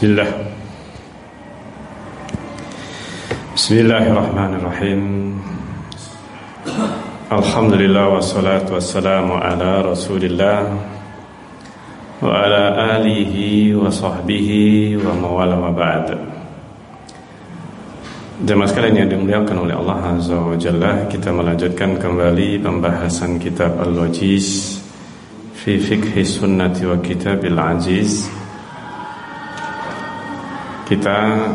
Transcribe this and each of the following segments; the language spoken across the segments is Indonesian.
Bismillah. Bismillahirrahmanirrahim. Alhamdulillah wassalatu wassalamu ala rasulillah Wa ala alihi wa sahbihi wa ba'd. Jemaah sekalian yang dimuliakan oleh Allah Azza wa Jalla Kita melanjutkan kembali pembahasan kitab Al-Wajiz Fi fikhi sunnati wa kitabil aziz Kita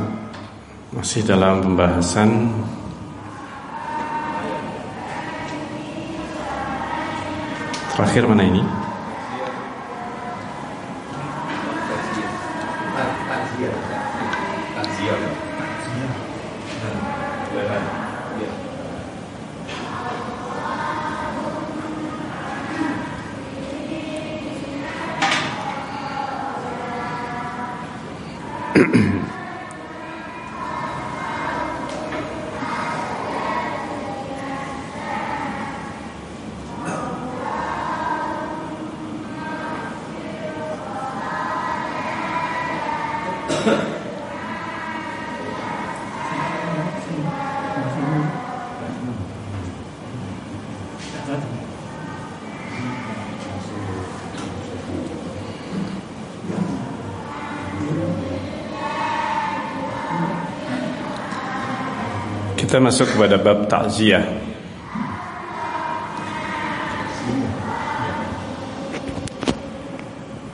masih dalam pembahasan Terakhir mana ini? Masuk kepada bab takziah.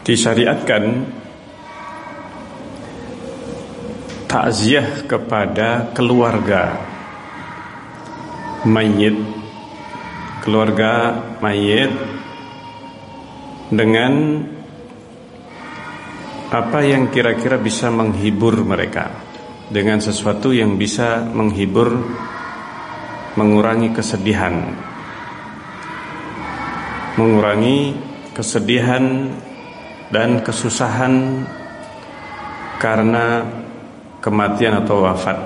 Disyariatkan takziah kepada keluarga mayit keluarga mayit dengan apa yang kira-kira bisa menghibur mereka dengan sesuatu yang bisa menghibur mengurangi kesedihan. Mengurangi kesedihan dan kesusahan karena kematian atau wafat.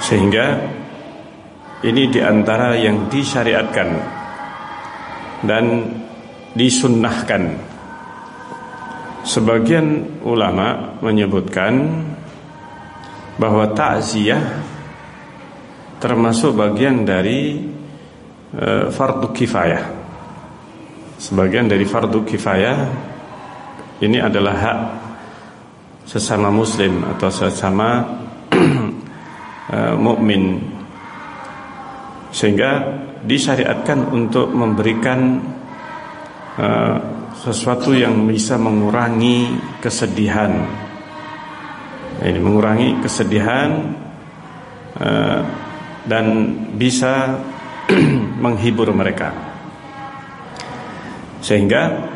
Sehingga ini di antara yang disyariatkan dan disunnahkan Sebagian ulama menyebutkan bahwa takziah termasuk bagian dari e, fardu kifayah. Sebagian dari fardu kifayah ini adalah hak sesama muslim atau sesama e, mukmin sehingga disyariatkan untuk memberikan e, sesuatu yang bisa mengurangi kesedihan. Ini mengurangi kesedihan uh, dan bisa menghibur mereka. Sehingga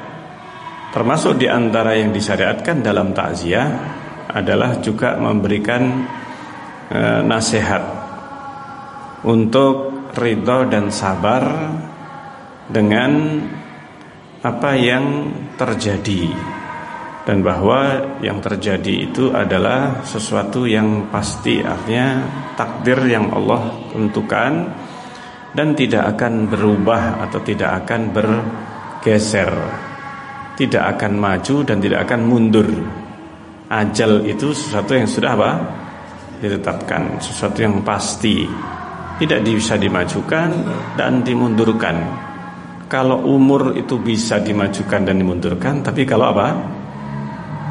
termasuk di antara yang disyariatkan dalam takziah adalah juga memberikan uh, nasihat untuk ridho dan sabar dengan apa yang terjadi. Dan bahwa yang terjadi itu adalah sesuatu yang pasti artinya takdir yang Allah tentukan dan tidak akan berubah atau tidak akan bergeser tidak akan maju dan tidak akan mundur. Ajal itu sesuatu yang sudah apa? Ditetapkan sesuatu yang pasti. Tidak bisa dimajukan dan dimundurkan kalau umur itu bisa dimajukan dan dimundurkan, tapi kalau apa?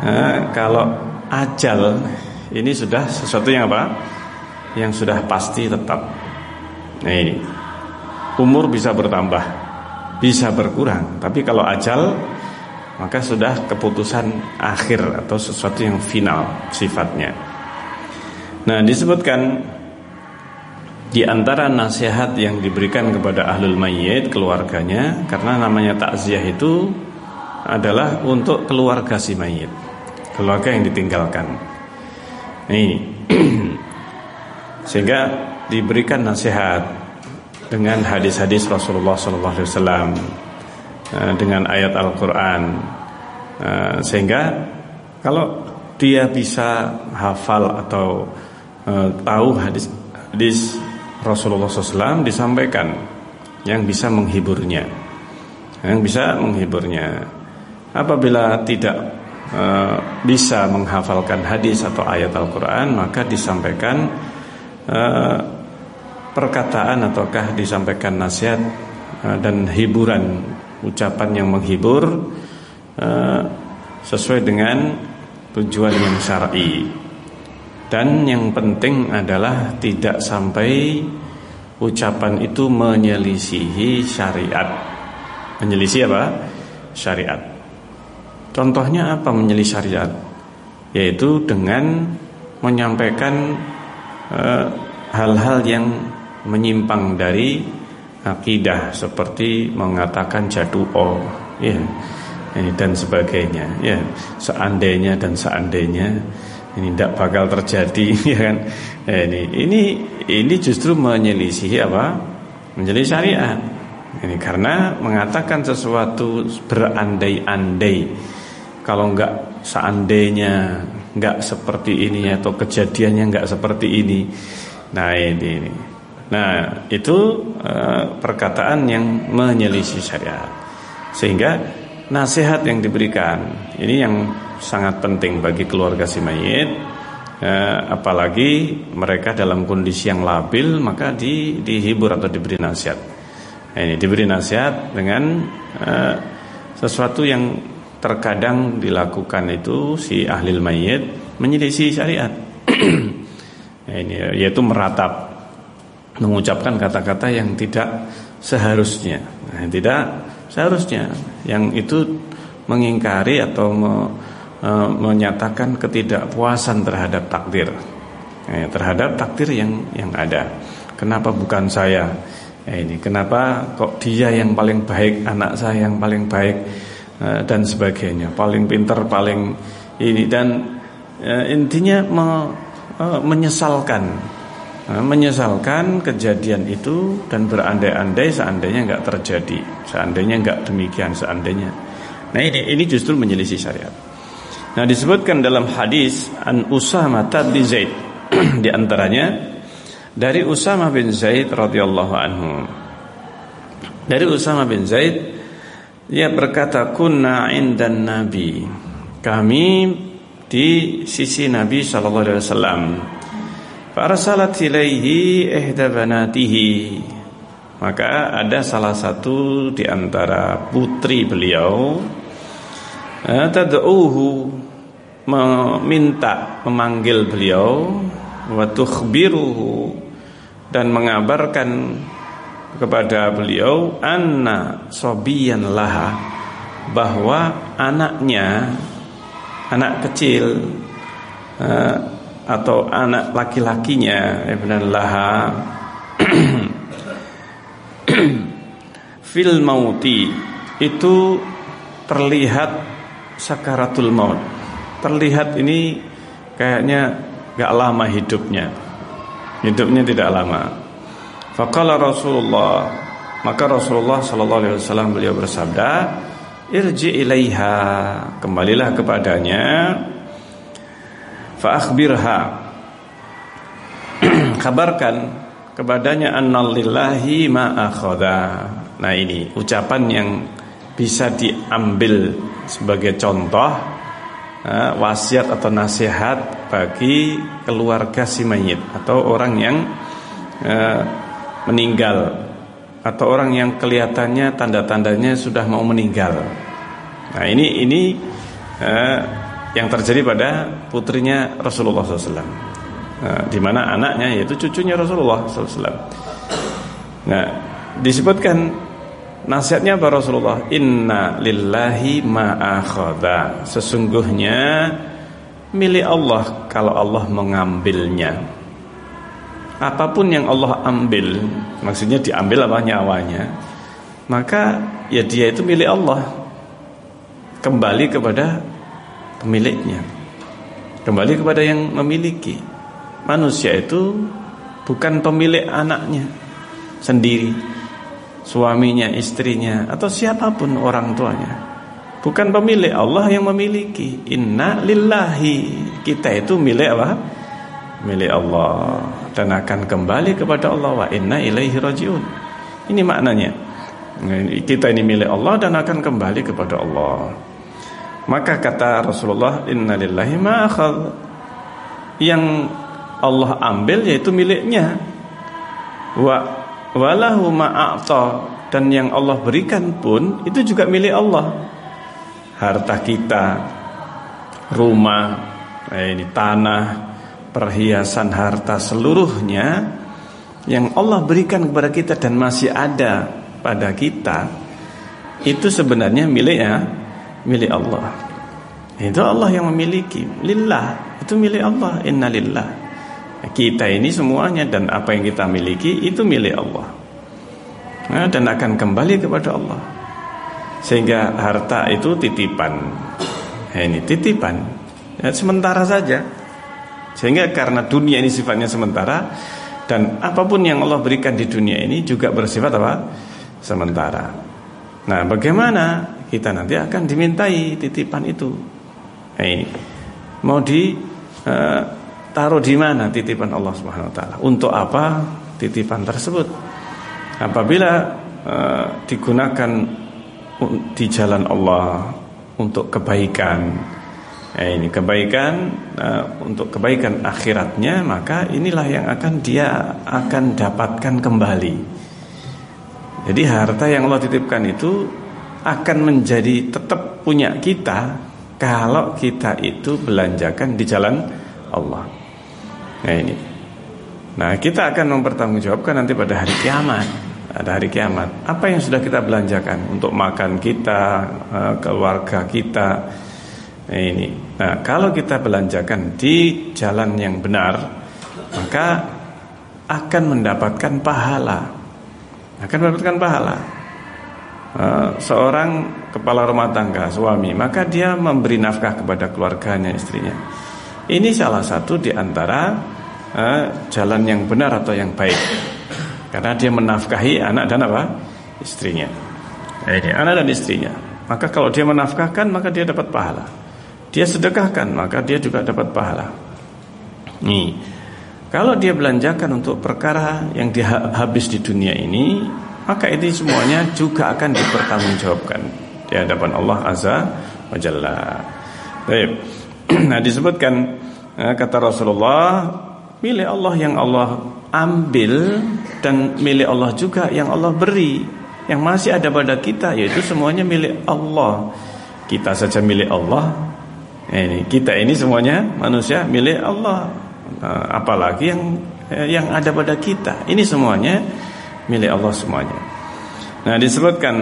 Eh, kalau ajal ini sudah sesuatu yang apa? Yang sudah pasti tetap. Nah ini umur bisa bertambah, bisa berkurang, tapi kalau ajal maka sudah keputusan akhir atau sesuatu yang final sifatnya. Nah disebutkan di antara nasihat yang diberikan kepada ahlul mayyit keluarganya karena namanya takziah itu adalah untuk keluarga si mayit keluarga yang ditinggalkan. Ini. Sehingga diberikan nasihat dengan hadis-hadis Rasulullah SAW eh, dengan ayat Al-Quran. Eh, sehingga kalau dia bisa hafal atau eh, tahu hadis hadis Rasulullah SAW disampaikan yang bisa menghiburnya, yang bisa menghiburnya. Apabila tidak uh, bisa menghafalkan hadis atau ayat Al-Quran maka disampaikan uh, perkataan ataukah disampaikan nasihat uh, dan hiburan ucapan yang menghibur uh, sesuai dengan tujuan yang syar'i dan yang penting adalah tidak sampai ucapan itu menyelisihi syariat. Menyelisih apa? Syariat. Contohnya apa menyelisih syariat? Yaitu dengan menyampaikan eh, hal-hal uh, yang menyimpang dari akidah seperti mengatakan jadu oh ya dan sebagainya ya seandainya dan seandainya ini tidak bakal terjadi ya kan ya, ini ini ini justru menyelisih apa menyelisih syariat ini karena mengatakan sesuatu berandai-andai kalau enggak seandainya enggak seperti ini atau kejadiannya enggak seperti ini. Nah ini, ini. Nah itu uh, perkataan yang menyelisih syariat. Sehingga nasihat yang diberikan ini yang sangat penting bagi keluarga si mayit. Uh, apalagi mereka dalam kondisi yang labil maka di, dihibur atau diberi nasihat. Nah, ini diberi nasihat dengan uh, sesuatu yang terkadang dilakukan itu si ahli mayit menyelisih syariat. nah, ini yaitu meratap mengucapkan kata-kata yang tidak seharusnya. Nah, tidak seharusnya yang itu mengingkari atau me, e, menyatakan ketidakpuasan terhadap takdir. Nah, terhadap takdir yang yang ada. Kenapa bukan saya? Nah, ini kenapa kok dia yang paling baik, anak saya yang paling baik? Dan sebagainya paling pintar paling ini dan e, intinya me, e, menyesalkan e, menyesalkan kejadian itu dan berandai-andai seandainya nggak terjadi seandainya nggak demikian seandainya nah ini ini justru menyelisih syariat nah disebutkan dalam hadis an Usama bin Zaid di antaranya dari Usama bin Zaid radhiyallahu anhu dari Usama bin Zaid dia berkata kunna indan nabi. Kami di sisi Nabi sallallahu alaihi wasallam. Farsalat ilaihi ihda banatihi. Maka ada salah satu di antara putri beliau tad'uhu meminta memanggil beliau wa tukhbiruhu dan mengabarkan kepada beliau anna sobiyan laha bahwa anaknya anak kecil uh, atau anak laki-lakinya ibn laha fil mauti itu terlihat sakaratul maut terlihat ini kayaknya gak lama hidupnya hidupnya tidak lama Faqala Rasulullah maka Rasulullah sallallahu alaihi wasallam beliau bersabda, "Irji ilaiha." Kembalilah kepadanya. Fa akhbirha. Kabarkan kepadanya annalillahi ma akhadha. Nah, ini ucapan yang bisa diambil sebagai contoh wasiat atau nasihat bagi keluarga si mayit atau orang yang meninggal atau orang yang kelihatannya tanda-tandanya sudah mau meninggal. Nah ini ini yang terjadi pada putrinya Rasulullah SAW, nah, di mana anaknya yaitu cucunya Rasulullah SAW. Nah disebutkan nasihatnya para Rasulullah Inna lillahi ma'akhadha Sesungguhnya milik Allah kalau Allah mengambilnya apa pun yang Allah ambil, maksudnya diambil apa nyawanya, maka ya dia itu milik Allah. Kembali kepada pemiliknya. Kembali kepada yang memiliki. Manusia itu bukan pemilik anaknya sendiri, suaminya, istrinya atau siapa pun orang tuanya. Bukan pemilik Allah yang memiliki. Inna lillahi. Kita itu milik apa? Milik Allah dan akan kembali kepada Allah wa inna ilaihi rajiun. Ini maknanya. Kita ini milik Allah dan akan kembali kepada Allah. Maka kata Rasulullah, "Innalillahi ma Yang Allah ambil yaitu miliknya. Wa walahu ma'ata dan yang Allah berikan pun itu juga milik Allah. Harta kita, rumah, eh, ini tanah, perhiasan harta seluruhnya yang Allah berikan kepada kita dan masih ada pada kita itu sebenarnya miliknya milik Allah. Itu Allah yang memiliki. Lillah, itu milik Allah. Innalillah. Kita ini semuanya dan apa yang kita miliki itu milik Allah. Nah, dan akan kembali kepada Allah. Sehingga harta itu titipan. Nah, ini titipan. Ya, sementara saja. Sehingga karena dunia ini sifatnya sementara dan apa pun yang Allah berikan di dunia ini juga bersifat apa? Sementara. Nah, bagaimana kita nanti akan dimintai titipan itu? Nah, ini mau di uh, taruh di mana titipan Allah Subhanahu wa taala? Untuk apa titipan tersebut? Apabila uh, digunakan di jalan Allah untuk kebaikan, Nah, ini kebaikan uh, untuk kebaikan akhiratnya maka inilah yang akan dia akan dapatkan kembali. Jadi harta yang Allah titipkan itu akan menjadi tetap punya kita kalau kita itu belanjakan di jalan Allah. Nah ini. Nah kita akan mempertanggungjawabkan nanti pada hari kiamat. Ada hari kiamat. Apa yang sudah kita belanjakan untuk makan kita, eh, keluarga kita, Nah, ini. Nah, kalau kita belanjakan di jalan yang benar, maka akan mendapatkan pahala. Akan mendapatkan pahala. Uh, seorang kepala rumah tangga, suami, maka dia memberi nafkah kepada keluarganya, istrinya. Ini salah satu di antara uh, jalan yang benar atau yang baik. Karena dia menafkahi anak dan apa? Istrinya. Ini anak dan istrinya. Maka kalau dia menafkahkan, maka dia dapat pahala dia sedekahkan maka dia juga dapat pahala. Nih, kalau dia belanjakan untuk perkara yang dia habis di dunia ini, maka ini semuanya juga akan dipertanggungjawabkan di hadapan Allah Azza wa Jalla. Baik. Nah, disebutkan kata Rasulullah, milik Allah yang Allah ambil dan milik Allah juga yang Allah beri. Yang masih ada pada kita yaitu semuanya milik Allah. Kita saja milik Allah, ini kita ini semuanya manusia milik Allah. Nah, apalagi yang yang ada pada kita. Ini semuanya milik Allah semuanya. Nah, disebutkan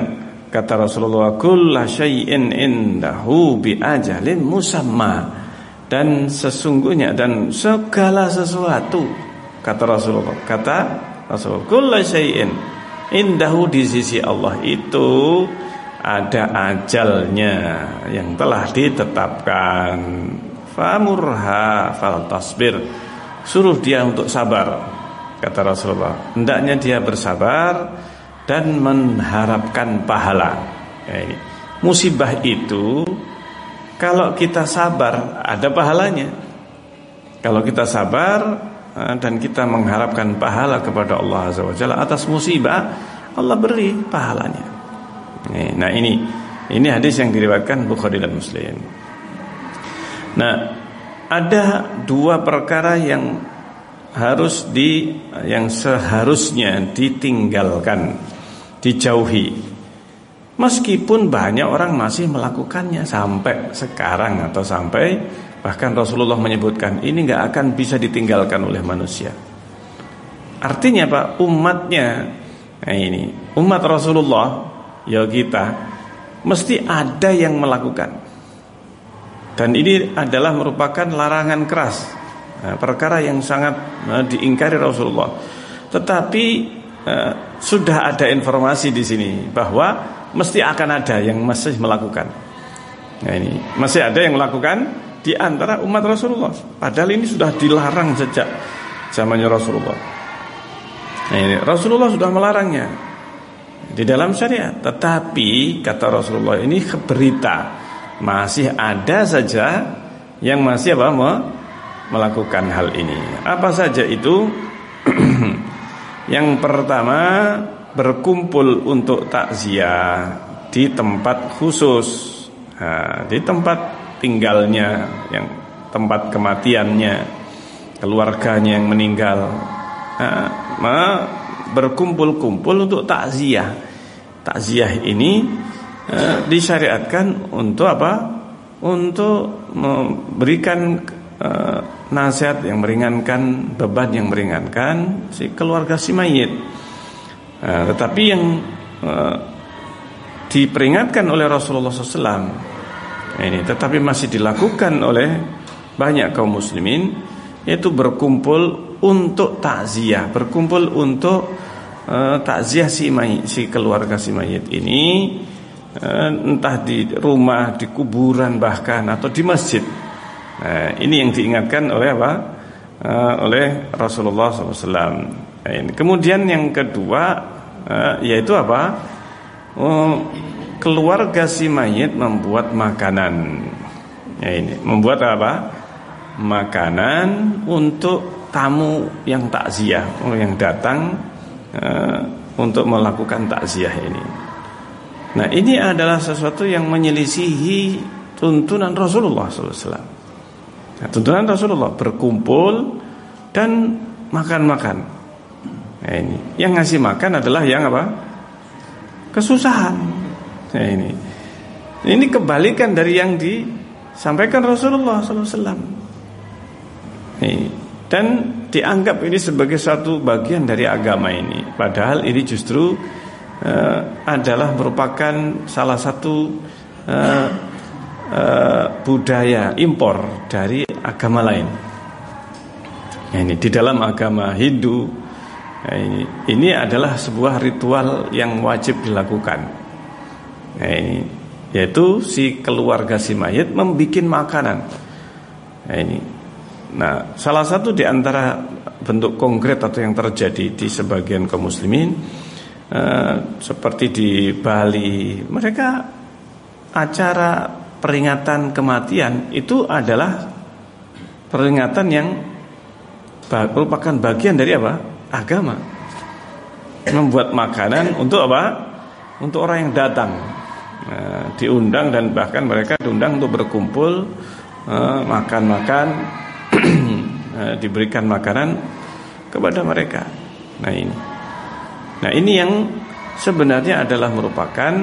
kata Rasulullah kullu syai'in indahu bi ajalin musamma dan sesungguhnya dan segala sesuatu kata Rasulullah kata Rasulullah kullu indahu di sisi Allah itu ada ajalnya yang telah ditetapkan. Famurha fal tasbir. Suruh dia untuk sabar. Kata Rasulullah. Hendaknya dia bersabar dan mengharapkan pahala. Musibah itu kalau kita sabar ada pahalanya. Kalau kita sabar eh, dan kita mengharapkan pahala kepada Allah Azza wa Jalla atas musibah, Allah beri pahalanya. Nah ini ini hadis yang diriwayatkan Bukhari dan Muslim. Nah ada dua perkara yang harus di yang seharusnya ditinggalkan, dijauhi. Meskipun banyak orang masih melakukannya sampai sekarang atau sampai bahkan Rasulullah menyebutkan ini nggak akan bisa ditinggalkan oleh manusia. Artinya Pak umatnya nah ini umat Rasulullah ya kita mesti ada yang melakukan. Dan ini adalah merupakan larangan keras, nah, perkara yang sangat nah, diingkari Rasulullah. Tetapi eh, sudah ada informasi di sini bahwa mesti akan ada yang masih melakukan. Nah ini masih ada yang melakukan di antara umat Rasulullah. Padahal ini sudah dilarang sejak zamannya Rasulullah. Nah ini Rasulullah sudah melarangnya di dalam syariat. Tetapi kata Rasulullah ini berita masih ada saja yang masih apa melakukan hal ini. Apa saja itu? yang pertama berkumpul untuk takziah di tempat khusus. nah, di tempat tinggalnya yang tempat kematiannya keluarganya yang meninggal. Nah, berkumpul-kumpul untuk takziah. Takziah ini eh, disyariatkan untuk apa? Untuk memberikan eh, nasihat yang meringankan beban yang meringankan si keluarga si mayit nah, tetapi yang eh, diperingatkan oleh Rasulullah SAW ini tetapi masih dilakukan oleh banyak kaum muslimin yaitu berkumpul untuk takziah, berkumpul untuk uh, takziah si mayit, si keluarga si mayit ini uh, entah di rumah, di kuburan bahkan atau di masjid. Nah, ini yang diingatkan oleh apa? Uh, oleh Rasulullah SAW. Nah, ini. Kemudian yang kedua uh, yaitu apa? Uh, keluarga si mayit membuat makanan. Ya ini, membuat apa? Makanan untuk tamu yang takziah, oh, yang datang uh, untuk melakukan takziah ini. Nah, ini adalah sesuatu yang menyelisihi tuntunan Rasulullah SAW. Nah, tuntunan Rasulullah berkumpul dan makan-makan. Nah, ini yang ngasih makan adalah yang apa? Kesusahan. Nah, ini ini kebalikan dari yang disampaikan Rasulullah SAW. Ini. Dan dianggap ini sebagai satu bagian dari agama ini. Padahal ini justru uh, adalah merupakan salah satu uh, uh, budaya impor dari agama lain. Nah, ini di dalam agama Hindu nah, ini, adalah sebuah ritual yang wajib dilakukan. Ini yaitu si keluarga si mayit membuat makanan. Nah, ini. Nah, salah satu di antara bentuk konkret atau yang terjadi di sebagian kaum muslimin seperti di Bali, mereka acara peringatan kematian itu adalah peringatan yang merupakan bagian dari apa? Agama. Membuat makanan untuk apa? Untuk orang yang datang Eh, diundang dan bahkan mereka diundang untuk berkumpul eh, makan-makan uh, diberikan makanan kepada mereka. Nah ini, nah ini yang sebenarnya adalah merupakan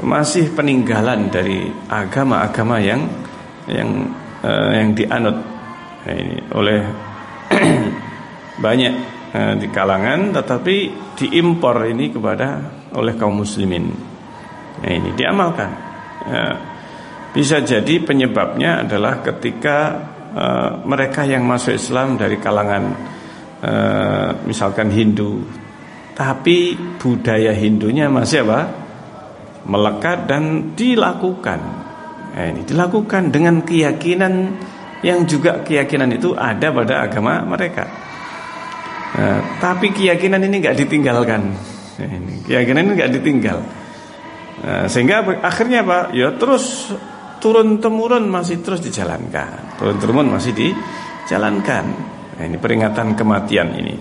masih peninggalan dari agama-agama yang yang yang dianut nah, ini oleh banyak uh, di kalangan, tetapi diimpor ini kepada oleh kaum muslimin. Nah, ini diamalkan. Ya, bisa jadi penyebabnya adalah ketika uh, mereka yang masuk Islam dari kalangan uh, misalkan Hindu, tapi budaya Hindunya masih apa? Melekat dan dilakukan. Nah, ini dilakukan dengan keyakinan yang juga keyakinan itu ada pada agama mereka. Nah, tapi keyakinan ini nggak ditinggalkan. Ini keyakinan ini nggak ditinggal. Nah, sehingga akhirnya apa? Ya terus turun temurun masih terus dijalankan. Turun temurun masih dijalankan. Nah, ini peringatan kematian ini.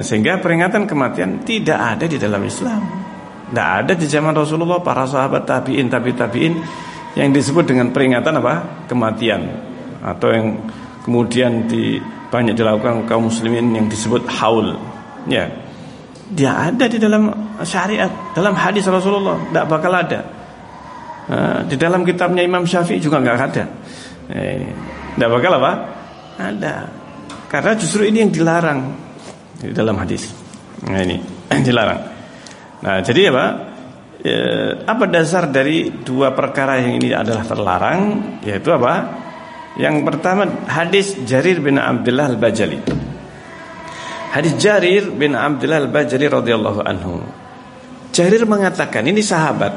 Sehingga peringatan kematian tidak ada di dalam Islam. Tidak ada di zaman Rasulullah para sahabat tabiin tabi tabiin yang disebut dengan peringatan apa? Kematian atau yang kemudian di banyak dilakukan kaum muslimin yang disebut haul. Ya, dia ada di dalam syariat, dalam hadis Rasulullah, tidak bakal ada. di dalam kitabnya Imam Syafi'i juga nggak ada. Tidak eh, bakal apa? Ada. Karena justru ini yang dilarang di dalam hadis. Nah ini dilarang. Nah jadi apa? E, apa dasar dari dua perkara yang ini adalah terlarang? Yaitu apa? Yang pertama hadis Jarir bin Abdullah al-Bajali. Hadis Jarir bin Abdullah al-Bajali radhiyallahu anhu. Jarir mengatakan ini sahabat.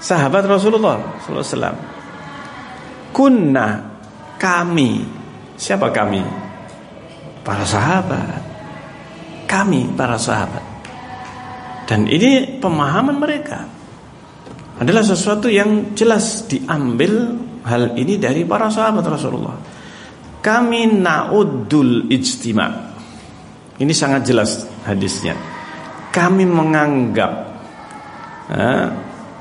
Sahabat Rasulullah sallallahu alaihi wasallam. Kunna kami. Siapa kami? Para sahabat. Kami para sahabat. Dan ini pemahaman mereka adalah sesuatu yang jelas diambil hal ini dari para sahabat Rasulullah. Kami naudul ijtima' Ini sangat jelas hadisnya. Kami menganggap eh,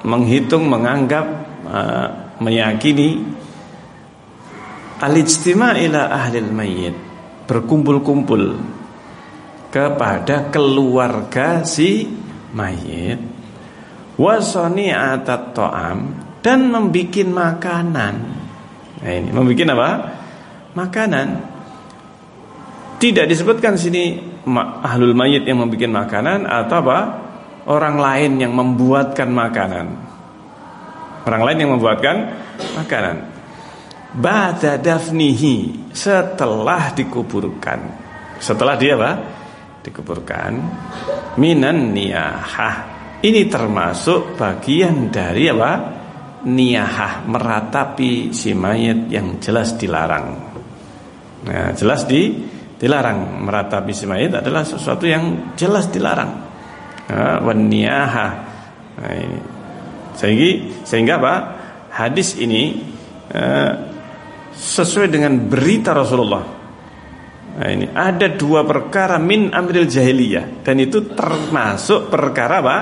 menghitung, menganggap, uh, meyakini al-ijtima' ila ahli mayyit berkumpul-kumpul kepada keluarga si mayit wasani'atat ta'am dan membikin makanan. Nah ini membikin apa? Makanan. Tidak disebutkan sini ahlul mayit yang membuat makanan atau apa? Orang lain yang membuatkan makanan. Orang lain yang membuatkan makanan. Ba'da dafnihi setelah dikuburkan. Setelah dia apa? Dikuburkan. Minan niyahah ini termasuk bagian dari apa? Niyahah meratapi si mayat yang jelas dilarang. Nah, jelas di dilarang meratapi si mayat adalah sesuatu yang jelas dilarang. Nah, niyahah. Nah, ini. Sehingga, sehingga apa? Hadis ini uh, sesuai dengan berita Rasulullah. Nah, ini ada dua perkara min amril jahiliyah dan itu termasuk perkara apa?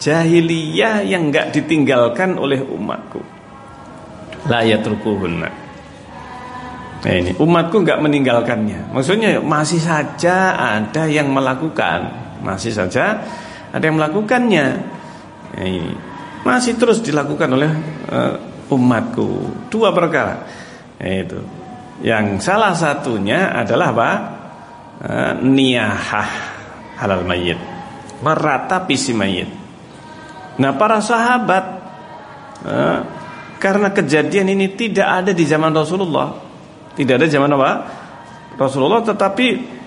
Jahiliyah yang enggak ditinggalkan oleh umatku. La yatrukuhunna. Nah ini umatku enggak meninggalkannya. Maksudnya masih saja ada yang melakukan, masih saja ada yang melakukannya. Nah, ini masih terus dilakukan oleh uh, umatku. Dua perkara. Nah, itu. Yang salah satunya adalah apa? Uh, niyahah halal mayit. Meratapi si mayit. Nah para sahabat eh, Karena kejadian ini tidak ada di zaman Rasulullah. Tidak ada zaman apa? Rasulullah tetapi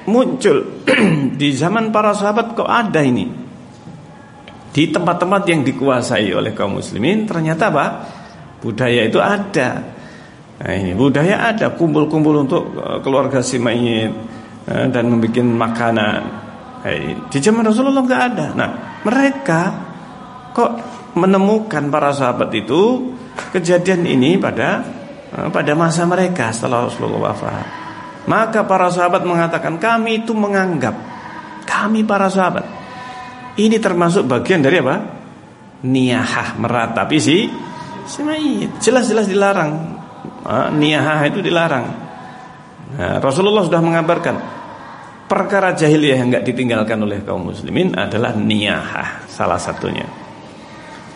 muncul Di zaman para sahabat kok ada ini. Di tempat-tempat yang dikuasai oleh kaum muslimin Ternyata apa? Budaya itu ada. Nah ini budaya ada. Kumpul-kumpul untuk eh, keluarga si mayit eh, Dan membuat makanan. Nah, Di zaman Rasulullah nggak ada. Nah mereka kok menemukan para sahabat itu kejadian ini pada eh, pada masa mereka setelah Rasulullah wafat. Maka para sahabat mengatakan kami itu menganggap kami para sahabat ini termasuk bagian dari apa? Niyahah meratapi si si. Jelas-jelas dilarang. Ah, niyahah itu dilarang. Nah, Rasulullah sudah mengabarkan perkara jahiliyah yang enggak ditinggalkan oleh kaum muslimin adalah niyahah salah satunya.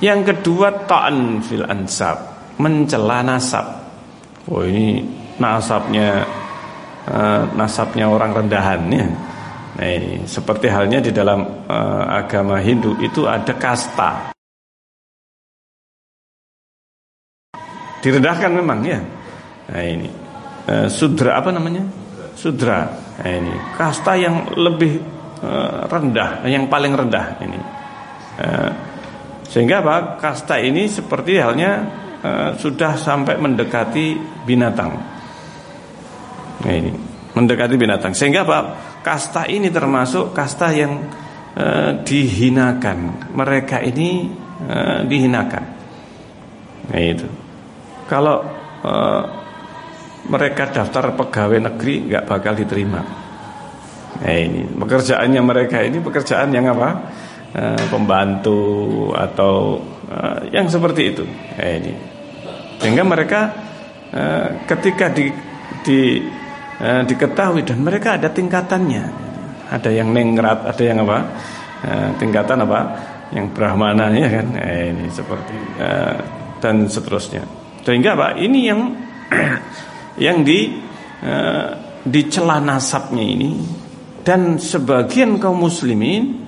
Yang kedua ta'an fil ansab, mencela nasab. Oh ini nasabnya uh, nasabnya orang rendahan ya. Nah, ini seperti halnya di dalam uh, agama Hindu itu ada kasta. Direndahkan memang ya. Nah ini uh, sudra apa namanya? Sudra. Nah, ini kasta yang lebih uh, rendah, yang paling rendah ini. Sehingga apa? Kasta ini seperti halnya e, sudah sampai mendekati binatang. Nah ini mendekati binatang. Sehingga apa? Kasta ini termasuk kasta yang e, dihinakan. Mereka ini e, dihinakan. Nah itu. Kalau e, mereka daftar pegawai negeri nggak bakal diterima. Nah ini pekerjaannya mereka ini pekerjaan yang apa? Eh, pembantu atau uh, yang seperti itu. Eh, ini. Sehingga mereka uh, ketika di, di uh, diketahui dan mereka ada tingkatannya. Ada yang nengrat, ada yang apa? Uh, tingkatan apa? Yang brahmana ya kan. Eh, ini seperti uh, dan seterusnya. Sehingga apa? Ini yang yang di uh, dicela nasabnya ini dan sebagian kaum muslimin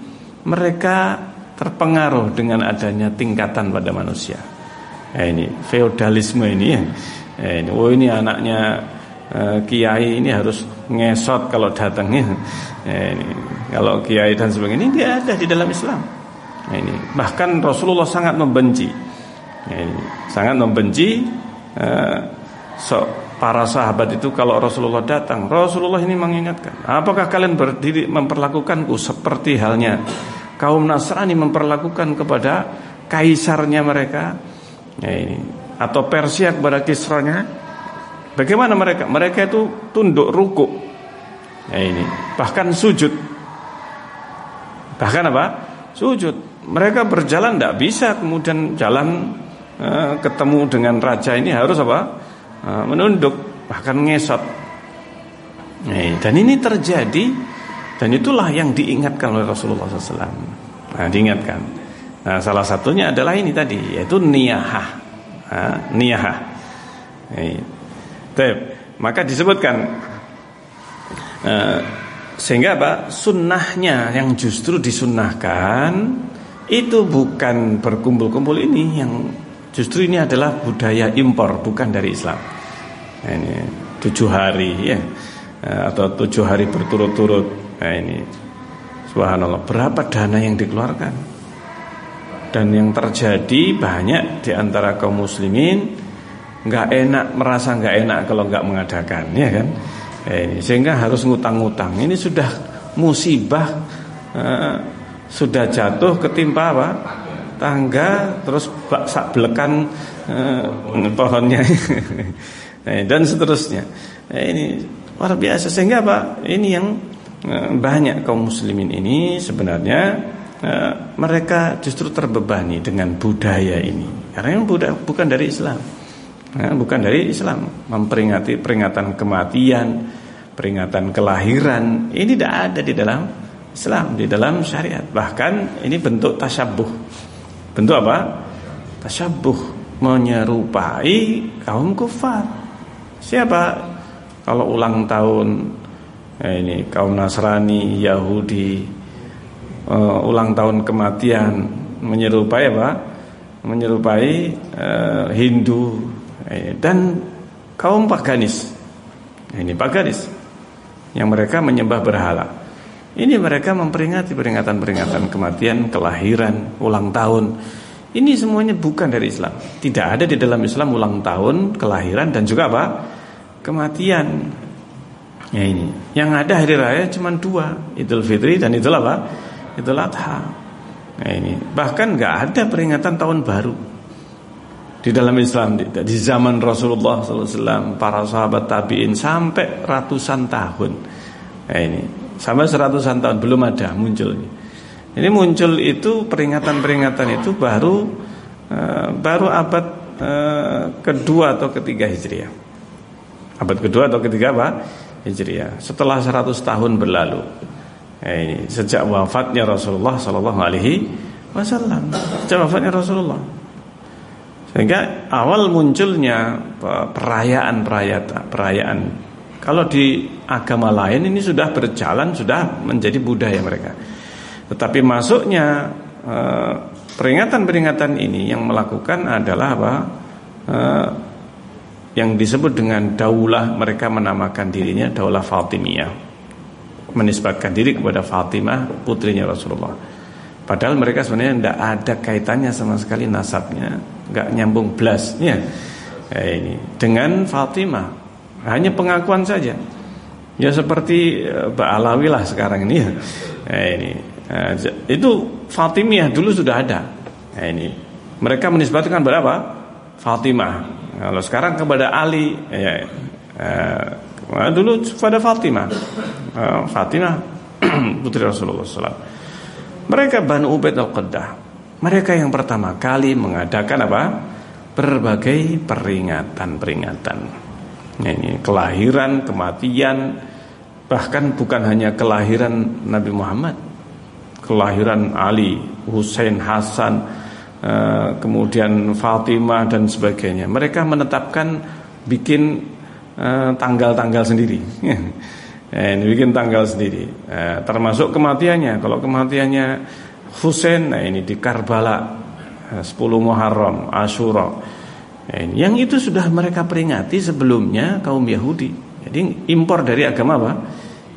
mereka terpengaruh dengan adanya tingkatan pada manusia. Eh, ini feodalisme ini ya. Eh, ini, oh ini anaknya eh, kiai ini harus ngesot kalau datangnya. Eh, ini, kalau kiai dan sebagainya ini tidak ada di dalam Islam. Eh, ini bahkan Rasulullah sangat membenci. Eh, ini, sangat membenci eh, so, para sahabat itu kalau Rasulullah datang, Rasulullah ini mengingatkan, apakah kalian berdiri memperlakukanku seperti halnya? Kaum Nasrani memperlakukan kepada kaisarnya mereka ya ini atau Persia kepada kisronya bagaimana mereka? Mereka itu tunduk ruku ya ini bahkan sujud. Bahkan apa? Sujud. Mereka berjalan tidak bisa kemudian jalan uh, ketemu dengan raja ini harus apa? Menunduk bahkan ngesot. Nah, dan ini terjadi dan itulah yang diingatkan oleh Rasulullah SAW. Nah, diingatkan. Nah, salah satunya adalah ini tadi yaitu niyahah. Nah, niyahah. Nah, maka disebutkan uh, sehingga apa? Sunnahnya yang justru disunnahkan itu bukan berkumpul-kumpul ini yang justru ini adalah budaya impor bukan dari Islam. Nah, ini tujuh hari ya. Eh, atau tujuh hari berturut-turut. Nah, ini. Subhanallah. Berapa dana yang dikeluarkan? Dan yang terjadi banyak di antara kaum muslimin nggak enak merasa nggak enak kalau nggak mengadakan ya kan? Eh, sehingga harus ngutang-ngutang. Ini sudah musibah eh, sudah jatuh ketimpa apa? Tangga terus sak belekan eh, pohonnya dan seterusnya. Eh, ini luar biasa. Sehingga apa? Ini yang eh, banyak kaum muslimin ini sebenarnya eh, mereka justru terbebani dengan budaya ini. Karena yang bukan dari Islam. Bukan dari Islam. Memperingati peringatan kematian peringatan kelahiran ini tidak ada di dalam Islam di dalam syariat. Bahkan ini bentuk tasyabuh. Bentuk apa? Tasyabuh. Menyerupai kaum kufar siapa kalau ulang tahun eh, ini kaum Nasrani Yahudi uh, ulang tahun kematian menyerupai apa menyerupai uh, Hindu eh, dan kaum paganis ini paganis yang mereka menyembah berhala. Ini mereka memperingati peringatan-peringatan kematian, kelahiran, ulang tahun. Ini semuanya bukan dari Islam. Tidak ada di dalam Islam ulang tahun, kelahiran dan juga apa? Kematian. Ya ini. Yang ada hari raya cuma dua, Idul Fitri dan Idul apa? Idul Adha. Nah ini. Bahkan nggak ada peringatan tahun baru di dalam Islam di zaman Rasulullah SAW para sahabat tabiin sampai ratusan tahun nah, ini sampai seratusan tahun belum ada muncul ini muncul itu peringatan-peringatan itu baru uh, baru abad uh, kedua atau ketiga hijriah abad kedua atau ketiga apa? Hijriah. Setelah 100 tahun berlalu. Nah, ini sejak wafatnya Rasulullah Sallallahu Alaihi Wasallam. Sejak wafatnya Rasulullah. Sehingga awal munculnya perayaan-perayaan perayaan. Kalau di agama lain ini sudah berjalan sudah menjadi budaya mereka. Tetapi masuknya eh, peringatan-peringatan ini yang melakukan adalah apa? Eh, yang disebut dengan daulah mereka menamakan dirinya daulah Fatimiyah. Menisbatkan diri kepada Fatimah putrinya Rasulullah. Padahal mereka sebenarnya tidak ada kaitannya sama sekali nasabnya. Nggak nyambung blasnya eh, ini. Dengan Fatimah. Hanya pengakuan saja. Ya seperti eh, Mbak Alawi lah sekarang ini. Ya eh, ini. Eh, itu Fatimah dulu sudah ada. Eh, ini. Mereka menisbatkan berapa? Fatimah kalau sekarang kepada Ali ya, eh, dulu pada Fatimah. Eh, Fatimah putri Rasulullah SAW mereka Banu Ubaid al-Qaddah. Mereka yang pertama kali mengadakan apa? Berbagai peringatan-peringatan. Ini kelahiran, kematian, bahkan bukan hanya kelahiran Nabi Muhammad, kelahiran Ali, Hussein, Hasan, kemudian Fatimah dan sebagainya. Mereka menetapkan bikin eh, tanggal-tanggal sendiri. ini bikin tanggal sendiri. Eh, termasuk kematiannya. Kalau kematiannya Husain nah ini di Karbala 10 eh, Muharram Ashura nah, ini, yang itu sudah mereka peringati sebelumnya kaum Yahudi jadi impor dari agama apa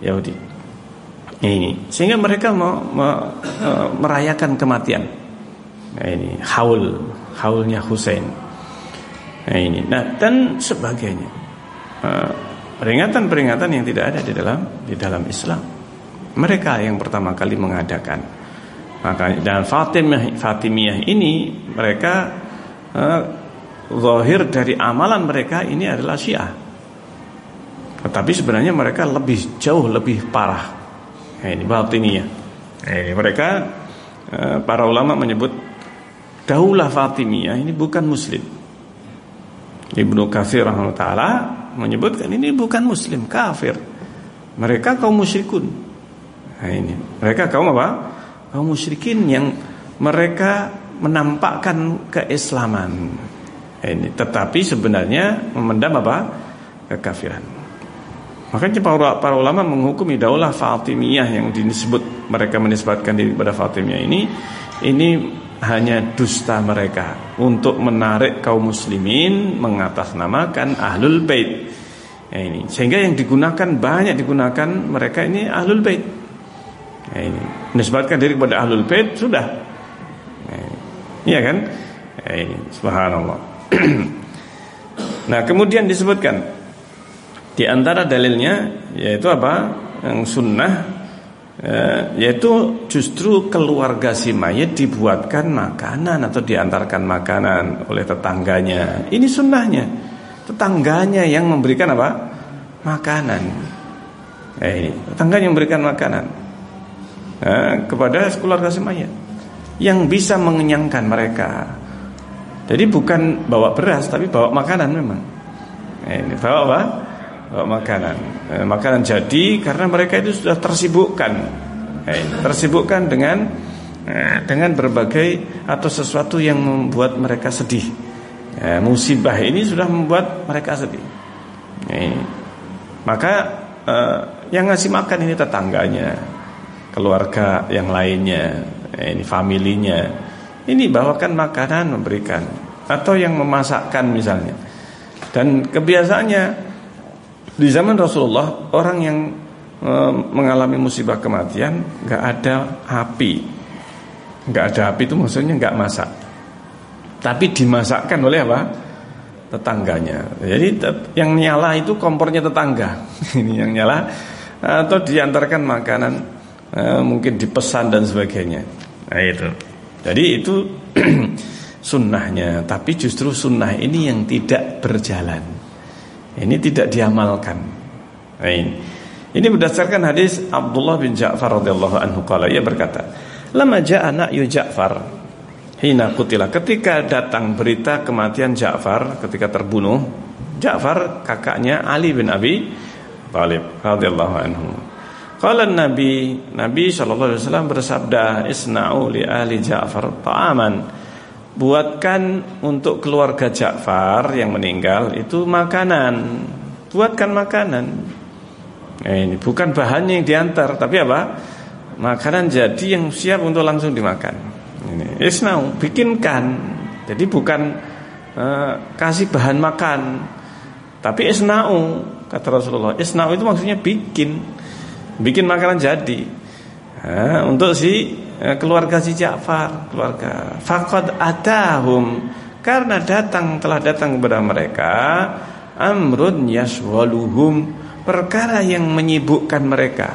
Yahudi ini sehingga mereka mau, merayakan kematian ini haul haulnya Husain nah ini nah dan sebagainya uh, peringatan-peringatan yang tidak ada di dalam di dalam Islam mereka yang pertama kali mengadakan maka dan Fatimah Fatimiyah ini mereka uh, zahir dari amalan mereka ini adalah Syiah. Tetapi sebenarnya mereka lebih jauh lebih parah. Ini Fatimiyah. Ini mereka eh, para ulama menyebut Daulah Fatimiyah ini bukan muslim. Ibnu Katsir rahimahullah menyebutkan ini bukan muslim, kafir. Mereka kaum musyrikun. Nah ini, mereka kaum apa? Kaum musyrikin yang mereka menampakkan keislaman. Nah, ini, tetapi sebenarnya memendam apa? kekafiran. Makanya para, para ulama menghukumi daulah Fatimiyah yang disebut mereka menisbatkan diri kepada Fatimiyah ini ini hanya dusta mereka untuk menarik kaum muslimin mengatasnamakan ahlul bait. Ya ini sehingga yang digunakan banyak digunakan mereka ini ahlul bait. Ya ini menisbatkan diri kepada ahlul bait sudah. Ya, iya kan? Ya ini subhanallah. nah, kemudian disebutkan di antara dalilnya yaitu apa? Yang sunnah yaitu justru keluarga si mayit dibuatkan makanan atau diantarkan makanan oleh tetangganya. Ini sunnahnya. Tetangganya yang memberikan apa? Makanan. Eh, ini tetangganya yang memberikan makanan eh, kepada keluarga si mayit yang bisa mengenyangkan mereka. Jadi bukan bawa beras tapi bawa makanan memang. Eh, ini bawa apa? Eh, makanan. Eh, makanan jadi karena mereka itu sudah tersibukkan. Eh, tersibukkan dengan dengan berbagai atau sesuatu yang membuat mereka sedih. Musibah ini sudah membuat mereka sedih. Maka yang ngasih makan ini tetangganya keluarga yang lainnya ini familinya ini bawakan makanan memberikan. Atau yang memasakkan misalnya. Dan kebiasaannya di zaman Rasulullah orang yang e, mengalami musibah kematian nggak ada api, nggak ada api itu maksudnya nggak masak, tapi dimasakkan oleh apa? Tetangganya. Jadi yang nyala itu kompornya tetangga. Ini yang nyala atau diantarkan makanan e, mungkin dipesan dan sebagainya. Nah itu. Jadi itu sunnahnya, tapi justru sunnah ini yang tidak berjalan. Ini tidak diamalkan. Ini. ini berdasarkan hadis Abdullah bin Ja'far radhiyallahu anhu kala ia berkata, "Lama ja'a na'yu Ja'far hina kutila." Ketika datang berita kematian Ja'far ketika terbunuh, Ja'far kakaknya Ali bin Abi Thalib radhiyallahu anhu. Qala Nabi Nabi sallallahu alaihi wasallam bersabda, "Isna'u li ahli Ja'far ta'aman." Buatkan untuk keluarga Ja'far yang meninggal itu makanan. Buatkan makanan. Nah, ini bukan bahannya yang diantar, tapi apa? Makanan jadi yang siap untuk langsung dimakan. Ini isnau, bikinkan. Jadi bukan uh, kasih bahan makan, tapi isnau kata Rasulullah. Isnau itu maksudnya bikin, bikin makanan jadi. Nah, untuk si keluarga si Ja'far, keluarga. Faqad atahum karena datang telah datang kepada mereka amrun yaswaluhum perkara yang menyibukkan mereka.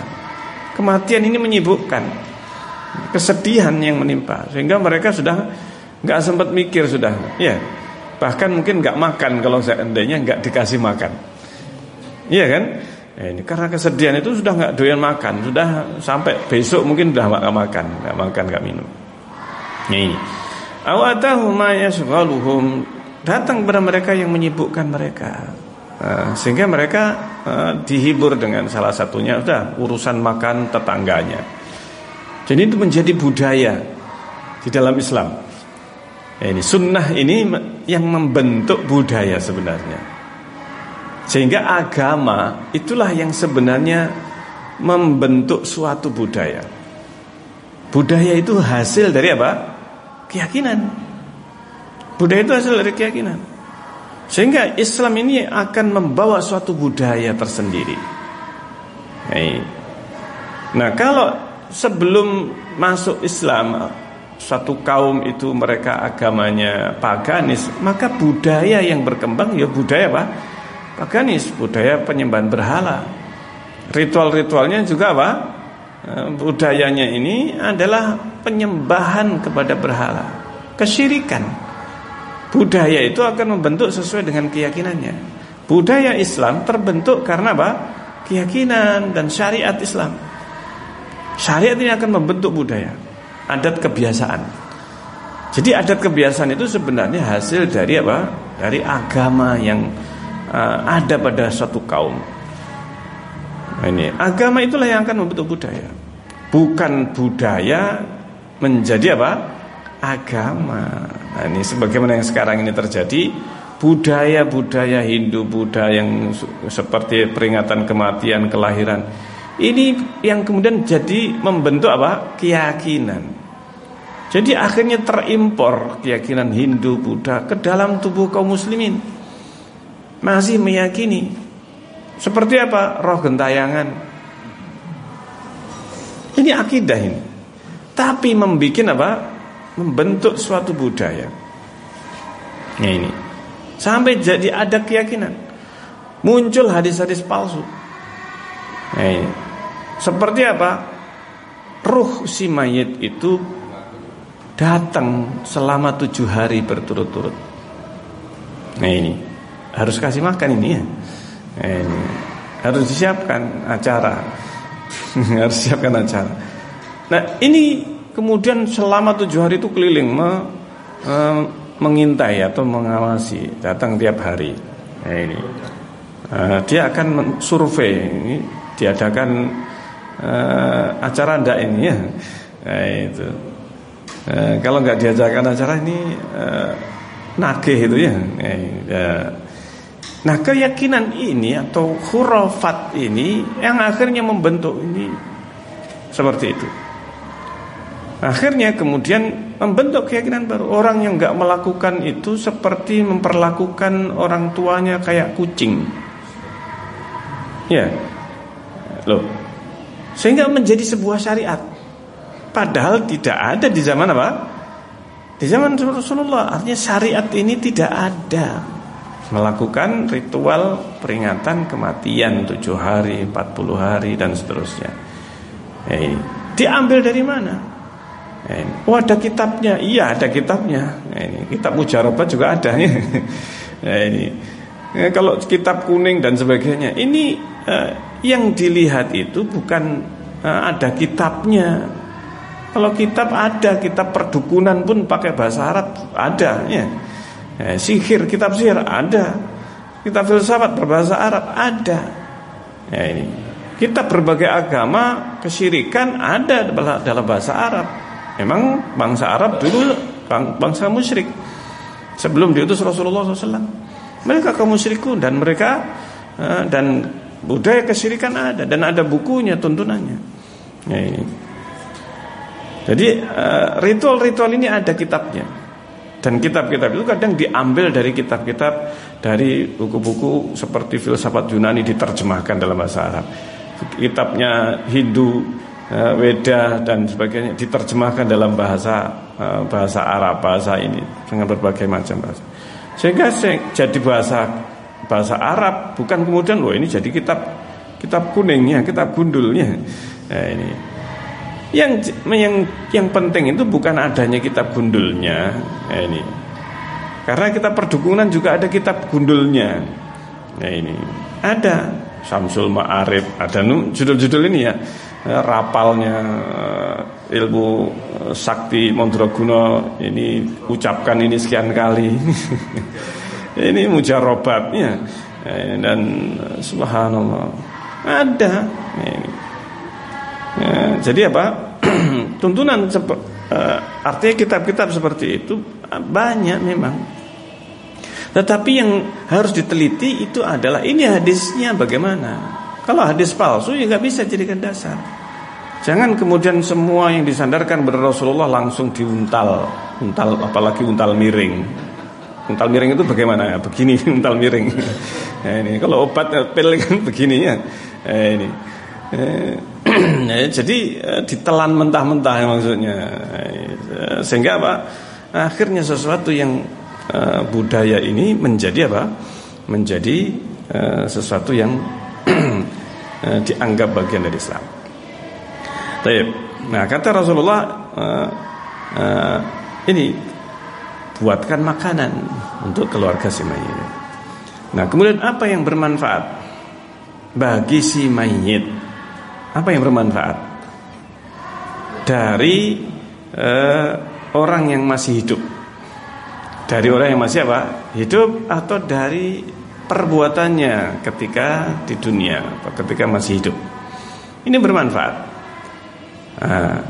Kematian ini menyibukkan. Kesedihan yang menimpa sehingga mereka sudah nggak sempat mikir sudah. Ya. Bahkan mungkin nggak makan kalau seandainya nggak dikasih makan. Iya kan? Ya, ini karena kesedihan itu sudah nggak doyan makan, sudah sampai besok mungkin sudah nggak makan, nggak makan, nggak minum. Ya, ini. Awatahu datang kepada mereka yang menyibukkan mereka. Uh, sehingga mereka uh, dihibur dengan salah satunya sudah urusan makan tetangganya. Jadi itu menjadi budaya di dalam Islam. Ini sunnah ini yang membentuk budaya sebenarnya. Sehingga agama itulah yang sebenarnya membentuk suatu budaya. Budaya itu hasil dari apa? Keyakinan. Budaya itu hasil dari keyakinan. Sehingga Islam ini akan membawa suatu budaya tersendiri. Nah, kalau sebelum masuk Islam suatu kaum itu mereka agamanya paganis, maka budaya yang berkembang ya budaya apa? Paganis, budaya penyembahan berhala. Ritual-ritualnya juga apa? Eh, budayanya ini adalah penyembahan kepada berhala, kesyirikan. Budaya itu akan membentuk sesuai dengan keyakinannya. Budaya Islam terbentuk karena apa? Keyakinan dan syariat Islam. Syariat ini akan membentuk budaya. adat kebiasaan. Jadi adat kebiasaan itu sebenarnya hasil dari apa? Dari agama yang uh, ada pada suatu kaum. Nah, ini agama itulah yang akan membentuk budaya. Bukan budaya menjadi apa? Agama. Nah, ini sebagaimana yang sekarang ini terjadi budaya-budaya Hindu, budaya yang seperti peringatan kematian, kelahiran. Ini yang kemudian jadi membentuk apa? keyakinan. Jadi akhirnya terimpor keyakinan Hindu, Buddha ke dalam tubuh kaum muslimin. Masih meyakini seperti apa? Roh gentayangan. Ini akidah ini. Tapi membuat apa? Membentuk suatu budaya. Nah ini. Sampai jadi ada keyakinan. Muncul hadis-hadis palsu. Nah ini. Seperti apa? Ruh si mayit itu datang selama tujuh hari berturut-turut. Nah ini harus kasih makan ini ya. Nah, ini harus disiapkan acara, harus siapkan acara. Nah ini kemudian selama tujuh hari itu keliling me, me, mengintai atau mengawasi, datang tiap hari. Nah ini uh, dia akan survei, ini diadakan uh, acara ndak ini ya. Nah, itu Eh, kalau nggak diajarkan acara ini eh, nagih itu ya. Eh, ya. Nah keyakinan ini atau hurufat ini yang akhirnya membentuk ini seperti itu. Akhirnya kemudian membentuk keyakinan baru orang yang nggak melakukan itu seperti memperlakukan orang tuanya kayak kucing. Ya, loh, sehingga menjadi sebuah syariat. Padahal tidak ada di zaman apa? Di zaman Rasulullah Artinya syariat ini tidak ada Melakukan ritual peringatan kematian tujuh hari, 40 hari dan seterusnya ya, ini. Diambil dari mana? Ya. Oh ada kitabnya Iya ada kitabnya ya, ini. Kitab mujarabah juga ada ya, ini. Ya, Kalau kitab kuning dan sebagainya Ini eh, yang dilihat itu bukan eh, ada kitabnya kalau kitab ada, kitab perdukunan pun pakai bahasa Arab ada ya. Ya sihir, kitab sihir ada. Kitab filsafat berbahasa Arab ada. Ya ini. Kitab berbagai agama, kesyirikan ada dalam bahasa Arab. Memang bangsa Arab dulu bangsa musyrik. Sebelum diutus Rasulullah SAW. Mereka kaum musyrikun dan mereka eh, dan budaya kesyirikan ada dan ada bukunya, tuntunannya. Ya ini. Jadi eh, ritual-ritual ini ada kitabnya. Dan kitab-kitab itu kadang diambil dari kitab-kitab dari buku-buku seperti filsafat Yunani diterjemahkan dalam bahasa Arab. Kitabnya Hindu, eh, Weda dan sebagainya diterjemahkan dalam bahasa eh, bahasa Arab, bahasa ini dengan berbagai macam bahasa. Sehingga jadi bahasa bahasa Arab bukan kemudian loh ini jadi kitab kitab kuningnya, kitab gundulnya. Nah, ini yang yang yang penting itu bukan adanya kitab gundulnya ya ini. Karena kita perdukunan juga ada kitab gundulnya. Ya ini. Ada Samsul Ma'arif, ada judul-judul ini ya. Eh, rapalnya eh, ilmu eh, sakti Mondraguna ini ucapkan ini sekian kali. ini mujarobatnya dan subhanallah ada ini. Ya, jadi apa? Tuntunan uh, artinya kitab-kitab seperti itu uh, banyak memang. Tetapi yang harus diteliti itu adalah ini hadisnya bagaimana. Kalau hadis palsu ya nggak bisa jadikan dasar. Jangan kemudian semua yang disandarkan pada Rasulullah langsung diuntal, untal apalagi untal miring. Untal miring itu bagaimana? Begini untal miring. Nah, ini kalau obat pil kan begini ya. Nah, ini. Eh, ya, jadi eh, ditelan mentah-mentah maksudnya eh, sehingga apa akhirnya sesuatu yang uh, budaya ini menjadi apa menjadi uh, sesuatu yang uh, dianggap bagian dari Islam. Taib. Nah kata Rasulullah uh, uh, ini buatkan makanan untuk keluarga si mayit. Nah kemudian apa yang bermanfaat bagi si mayit? Apa yang bermanfaat? Dari uh, orang yang masih hidup. Dari orang yang masih apa? Hidup atau dari perbuatannya ketika di dunia, ketika masih hidup. Ini bermanfaat. Nah,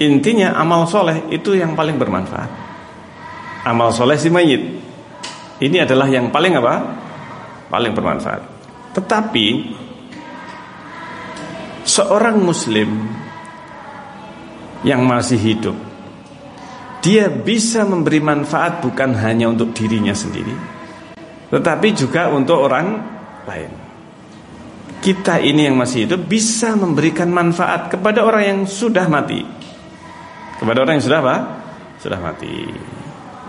intinya amal soleh itu yang paling bermanfaat. Amal soleh si mayit. Ini adalah yang paling apa? Paling bermanfaat. Tetapi seorang muslim yang masih hidup dia bisa memberi manfaat bukan hanya untuk dirinya sendiri tetapi juga untuk orang lain. Kita ini yang masih hidup bisa memberikan manfaat kepada orang yang sudah mati. Kepada orang yang sudah apa? Sudah mati.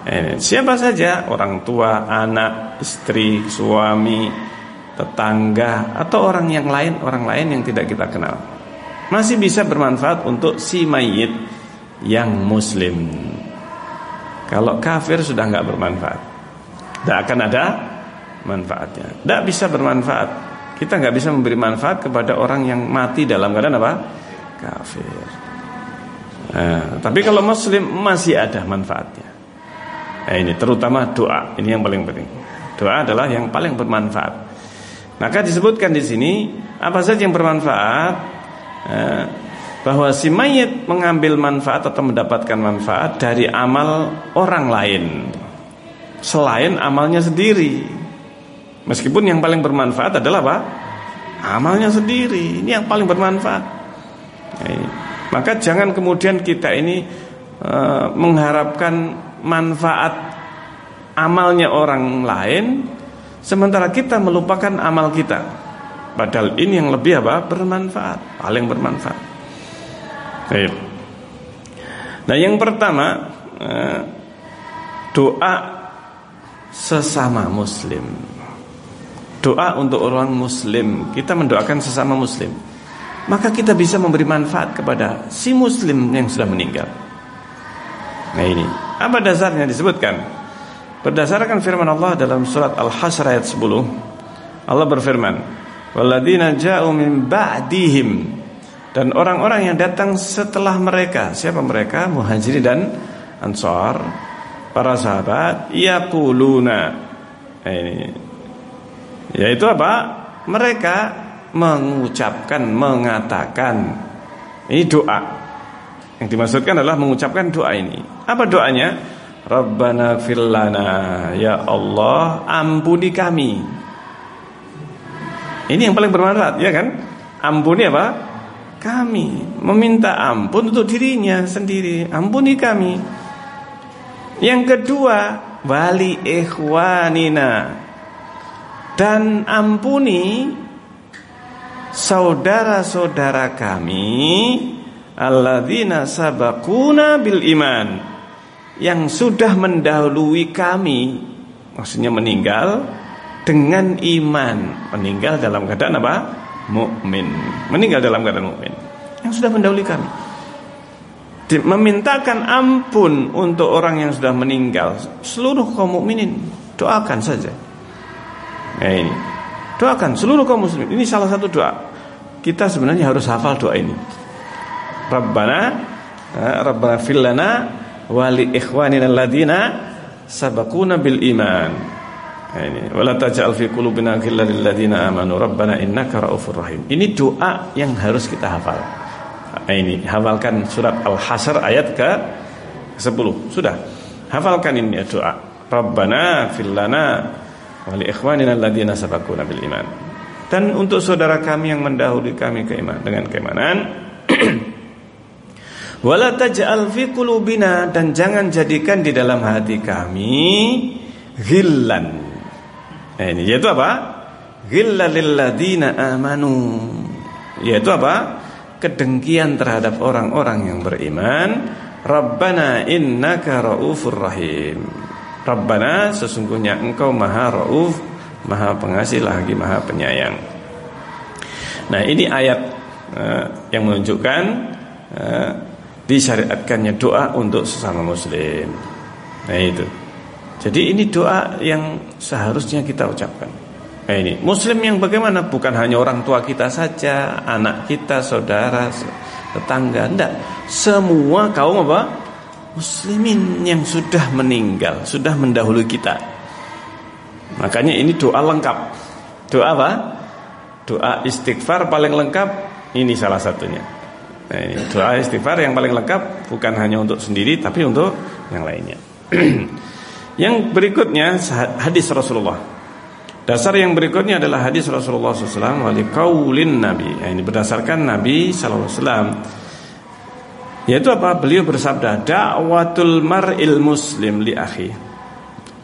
Eh, siapa saja, orang tua, anak, istri, suami, tetangga atau orang yang lain, orang lain yang tidak kita kenal. Masih bisa bermanfaat untuk si mayit yang muslim. Kalau kafir sudah nggak bermanfaat. Tidak akan ada manfaatnya. Tidak bisa bermanfaat. Kita nggak bisa memberi manfaat kepada orang yang mati dalam keadaan apa? Kafir. Nah, tapi kalau Muslim masih ada manfaatnya. Nah, ini terutama doa. Ini yang paling penting. Doa adalah yang paling bermanfaat. Maka disebutkan di sini apa saja yang bermanfaat. Nah, bahwa si mayit mengambil manfaat atau mendapatkan manfaat dari amal orang lain selain amalnya sendiri. Meskipun yang paling bermanfaat adalah apa? Amalnya sendiri. Ini yang paling bermanfaat. Maka jangan kemudian kita ini e, mengharapkan manfaat amalnya orang lain sementara kita melupakan amal kita. Padahal ini yang lebih apa? Bermanfaat, paling bermanfaat. Baik. Nah, yang pertama e, doa sesama muslim doa untuk orang muslim kita mendoakan sesama muslim maka kita bisa memberi manfaat kepada si muslim yang sudah meninggal nah ini apa dasarnya disebutkan berdasarkan firman Allah dalam surat Al-Hasr ayat 10 Allah berfirman waladina ja'u min ba'dihim dan orang-orang yang datang setelah mereka siapa mereka muhajirin dan ansar para sahabat yaquluna nah, ini yaitu apa? Mereka mengucapkan, mengatakan ini doa. Yang dimaksudkan adalah mengucapkan doa ini. Apa doanya? Rabbana firlana ya Allah ampuni kami. Ini yang paling bermanfaat ya kan? Ampuni apa? Kami meminta ampun untuk dirinya sendiri. Ampuni kami. Yang kedua, wali ikhwanina dan ampuni saudara-saudara kami alladzina sabakuna bil iman yang sudah mendahului kami maksudnya meninggal dengan iman. Meninggal dalam keadaan apa? Mukmin. Meninggal dalam keadaan mukmin. Yang sudah mendahului kami. Memintakan ampun untuk orang yang sudah meninggal. Seluruh kaum mukminin doakan saja. Nah ini. Doakan seluruh kaum muslim Ini salah satu doa. Kita sebenarnya harus hafal doa ini. Rabbana eh, Rabbana fillana Wali ikhwanina alladina Sabakuna bil iman. Nah, ini. Wala taj'al fi qulubina ghillan lil ladzina amanu. Rabbana innaka raufur rahim. Ini doa yang harus kita hafal. Nah, ini. Hafalkan surat al-hasr ayat ke 10 sudah. Hafalkan ini ya doa. Rabbana fillana wali ikhwanina alladziina sabaquna bil iman. Dan untuk saudara kami yang mendahului kami keiman dengan keimanan wala taj'al fi qulubina dan jangan jadikan di dalam hati kami ghillan. Nah, ini yaitu apa? Ghillal lil ladzina amanu. Yaitu apa? Kedengkian terhadap orang-orang yang beriman. Rabbana innaka raufur rahim. Rabbana sesungguhnya engkau maha rauf Maha pengasih lagi maha penyayang Nah ini ayat uh, Yang menunjukkan uh, Disyariatkannya doa untuk sesama muslim Nah itu Jadi ini doa yang seharusnya kita ucapkan Eh, ini Muslim yang bagaimana? Bukan hanya orang tua kita saja, anak kita, saudara, tetangga, enggak. Semua kaum apa? Muslimin yang sudah meninggal, sudah mendahului kita. Makanya ini doa lengkap. Doa apa? Doa istighfar paling lengkap ini salah satunya. Nah, doa istighfar yang paling lengkap bukan hanya untuk sendiri tapi untuk yang lainnya. yang berikutnya hadis Rasulullah Dasar yang berikutnya adalah hadis Rasulullah SAW wali kaulin Nabi. Ya, ini berdasarkan Nabi SAW. Yaitu apa? Beliau bersabda, dakwatul mar'il muslim li akhi.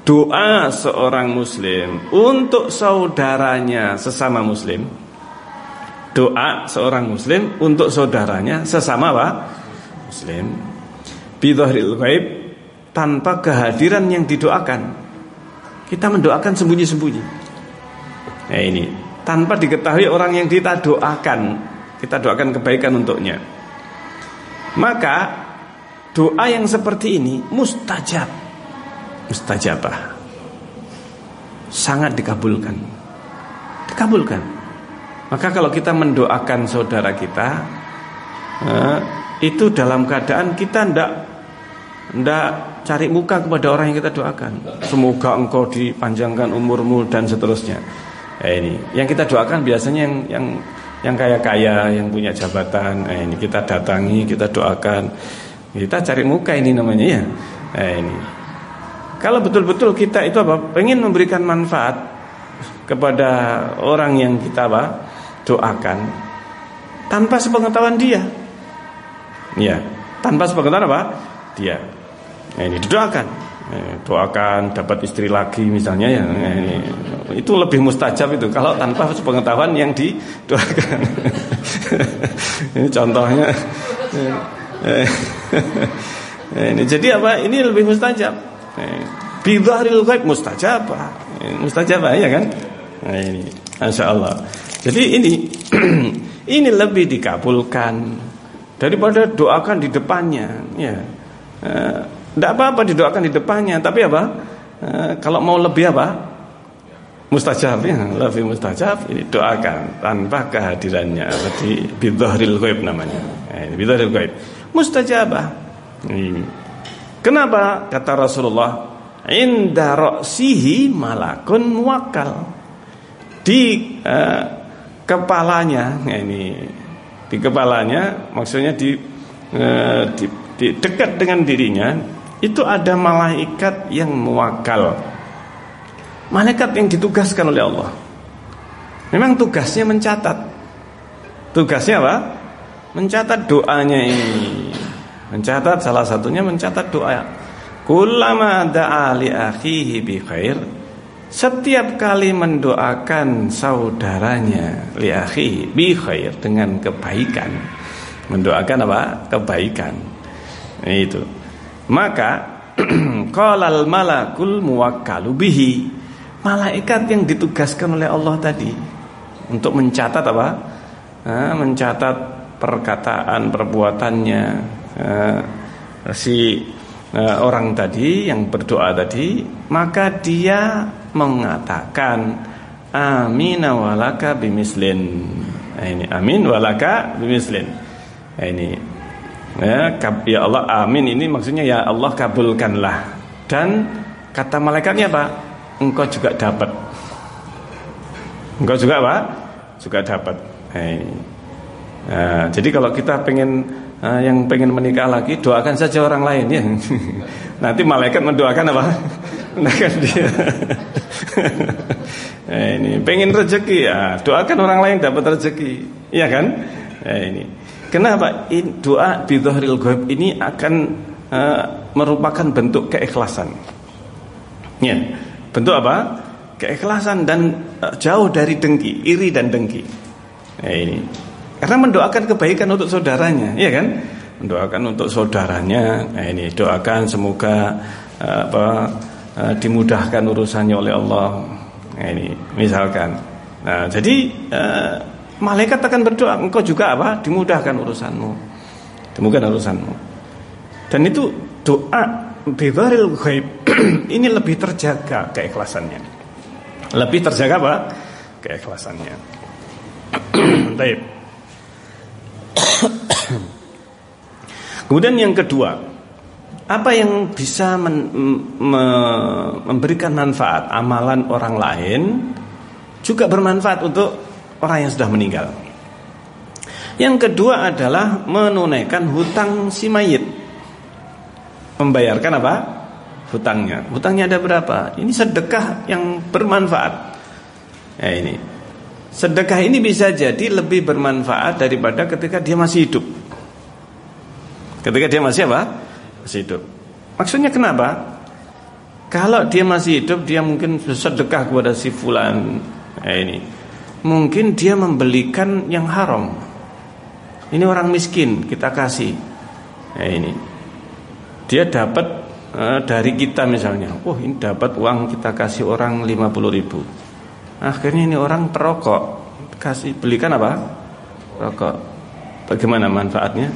Doa seorang muslim untuk saudaranya sesama muslim. Doa seorang muslim untuk saudaranya sesama apa? Muslim. Bidhahril ghaib tanpa kehadiran yang didoakan. Kita mendoakan sembunyi-sembunyi. Nah ini tanpa diketahui orang yang kita doakan, kita doakan kebaikan untuknya. Maka doa yang seperti ini mustajab. Mustajabah. Sangat dikabulkan. Dikabulkan. Maka kalau kita mendoakan saudara kita eh, itu dalam keadaan kita ndak ndak cari muka kepada orang yang kita doakan. Semoga engkau dipanjangkan umurmu dan seterusnya. Eh, ini yang kita doakan biasanya yang yang yang kaya-kaya, yang punya jabatan. Eh, ini kita datangi, kita doakan. Kita cari muka ini namanya ya. Eh, ini. Kalau betul-betul kita itu apa? Pengen memberikan manfaat kepada orang yang kita apa? Doakan tanpa sepengetahuan dia. Ya, tanpa sepengetahuan apa? Dia. Nah, ini didoakan. Eh, doakan dapat istri lagi misalnya ya. Eh, itu lebih mustajab itu kalau tanpa pengetahuan yang didoakan. Ini contohnya. Eh, ini jadi apa? Ini lebih mustajab. Bidharil ghaib mustajab mustajab ya kan? Nah, ini. Masya Allah jadi ini ini lebih dikabulkan daripada doakan di depannya ya tidak apa-apa didoakan di depannya, tapi apa? E, kalau mau lebih apa? Mustajab ya, lebih mustajab ini doakan tanpa kehadirannya. Berarti bidhahril ghaib namanya. Eh, bidhahril ghaib. Mustajabah. Ini. Kenapa kata Rasulullah? Inda ra'sihi malakun muwakkal. Di uh, kepalanya, nah ini di kepalanya maksudnya di, uh, di, di dekat dengan dirinya itu ada malaikat yang mewakal. Malaikat yang ditugaskan oleh Allah. Memang tugasnya mencatat. Tugasnya apa? Mencatat doanya ini. Mencatat salah satunya mencatat doa. Kullama da'a li akhihi bi khair. Setiap kali mendoakan saudaranya li akhihi bi khair dengan kebaikan. Mendoakan apa? Kebaikan. Itu. Maka qalal malakul muwakkalu bihi. Malaikat yang ditugaskan oleh Allah tadi untuk mencatat apa? mencatat perkataan perbuatannya si orang tadi yang berdoa tadi, maka dia mengatakan amin walaka bimislin. Nah, ini amin walaka bimislin. Nah, ini Ya, ya Allah amin ini maksudnya ya Allah kabulkanlah. Dan kata malaikatnya apa? Engkau juga dapat. Engkau juga apa? Juga dapat. Hey. Nah, jadi kalau kita pengen uh, yang pengen menikah lagi doakan saja orang lain ya. Nanti malaikat mendoakan apa? Mendoakan dia. nah, ini pengen rezeki ya doakan orang lain dapat rezeki, iya kan? Nah, ini. Kenapa in, doa bidhahril ghaib ini akan uh, merupakan bentuk keikhlasan. Ya, bentuk apa? Keikhlasan dan uh, jauh dari dengki, iri dan dengki. Nah, ini. Karena mendoakan kebaikan untuk saudaranya, ya kan? Mendoakan untuk saudaranya. Nah, ini doakan semoga uh, apa uh, dimudahkan urusannya oleh Allah. Nah, ini misalkan. Nah, jadi uh, Malaikat akan berdoa, engkau juga apa? Dimudahkan urusanmu. Dimudahkan urusanmu. Dan itu doa bidharil ghaib ini lebih terjaga keikhlasannya. Lebih terjaga apa? keikhlasannya. Baik. Kemudian yang kedua, apa yang bisa men, me, memberikan manfaat amalan orang lain juga bermanfaat untuk orang yang sudah meninggal. Yang kedua adalah menunaikan hutang si mayit. Membayarkan apa? Hutangnya. Hutangnya ada berapa? Ini sedekah yang bermanfaat. Ya ini. Sedekah ini bisa jadi lebih bermanfaat daripada ketika dia masih hidup. Ketika dia masih apa? Masih hidup. Maksudnya kenapa? Kalau dia masih hidup, dia mungkin sedekah kepada si fulan. Ya ini. Mungkin dia membelikan yang haram ini orang miskin kita kasih. Nah, ini dia dapat uh, dari kita misalnya. Oh ini dapat uang kita kasih orang 50 ribu. Akhirnya ini orang perokok kasih belikan apa? Rokok. Bagaimana manfaatnya?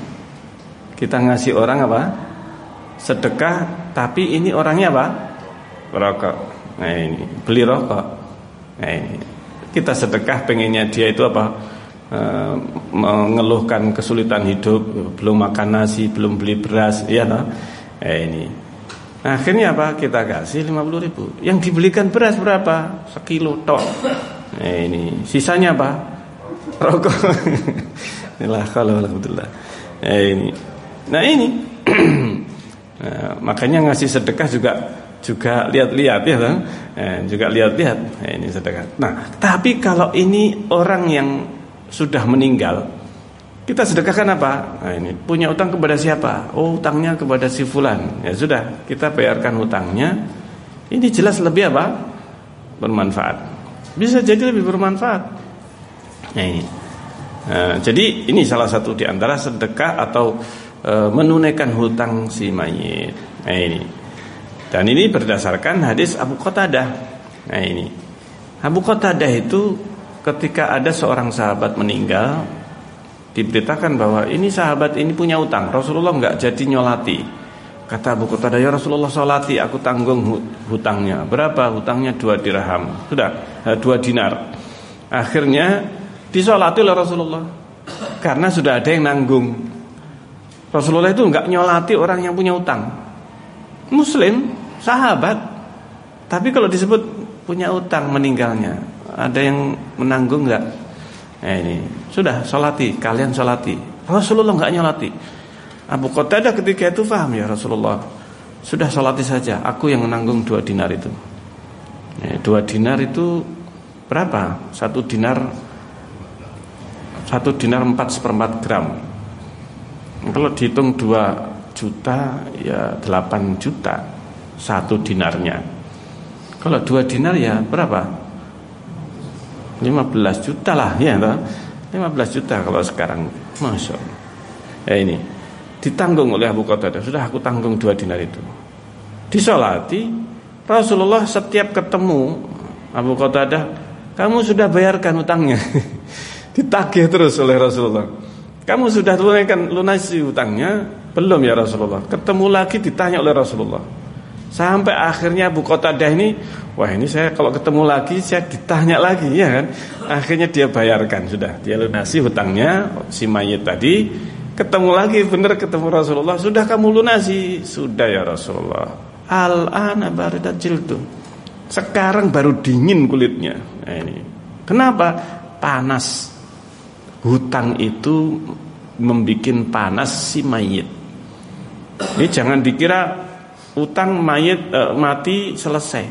Kita ngasih orang apa? Sedekah, tapi ini orangnya apa? Perokok. Nah ini beli rokok. Nah ini kita sedekah pengennya dia itu apa? Eh, mengeluhkan kesulitan hidup, belum makan nasi, belum beli beras, ya no? Eh, ini. Nah, akhirnya apa? Kita kasih 50 ribu. Yang dibelikan beras berapa? Sekilo tok. Eh, ini. Sisanya apa? Rokok. Inilah kalau alhamdulillah. Eh, ini. Nah ini. nah, makanya ngasih sedekah juga juga lihat-lihat ya kan? Eh, juga lihat-lihat. Eh, ini sedekah. Nah, tapi kalau ini orang yang sudah meninggal, kita sedekahkan apa? Nah ini punya utang kepada siapa? Oh utangnya kepada si fulan. Ya sudah kita bayarkan utangnya. Ini jelas lebih apa? Bermanfaat. Bisa jadi lebih bermanfaat. Nah ini. Nah, jadi ini salah satu di antara sedekah atau e, menunaikan hutang si mayit. Nah ini. Dan ini berdasarkan hadis Abu Qatadah. Nah ini. Abu Qatadah itu ketika ada seorang sahabat meninggal diberitakan bahwa ini sahabat ini punya utang. Rasulullah nggak jadi nyolati. Kata Abu Qatadah ya Rasulullah solati aku tanggung hutangnya. Berapa? Hutangnya dua dirham. Sudah eh, dua dinar. Akhirnya disolati oleh Rasulullah. Karena sudah ada yang nanggung Rasulullah itu nggak nyolati orang yang punya utang Muslim sahabat tapi kalau disebut punya utang meninggalnya ada yang menanggung nggak? Nah ini sudah solati, kalian solati. Rasulullah nggak nyolati. Abu Qatadah ketika itu paham ya Rasulullah. Sudah solati saja, aku yang menanggung dua dinar itu. Ya, dua dinar itu berapa? Satu dinar satu dinar empat seperempat gram. Kalau dihitung dua juta ya delapan juta satu dinarnya. Kalau dua dinar ya berapa? 15 juta lah ya toh. 15 juta kalau sekarang. Masya Allah. Ya ini. Ditanggung oleh Abu Qatadah Sudah aku tanggung dua dinar itu. Disolati. Rasulullah setiap ketemu Abu Qatadah Kamu sudah bayarkan utangnya. Ditagih terus oleh Rasulullah Kamu sudah lunaikan lunasi utangnya Belum ya Rasulullah. Ketemu lagi ditanya oleh Rasulullah. Sampai akhirnya Abu Qatadah ini Wah ini saya kalau ketemu lagi Saya ditanya lagi ya kan? Akhirnya dia bayarkan. Sudah Dia lunasi hutangnya Si mayit tadi. Ketemu lagi benar ketemu Rasulullah. Sudah kamu lunasi? Sudah ya Rasulullah. Al-ana baridat jildu. Sekarang baru dingin kulitnya. Nah, ini. Kenapa? Panas Hutang itu Membikin panas si mayit Ini jangan dikira utang mayat e, mati selesai.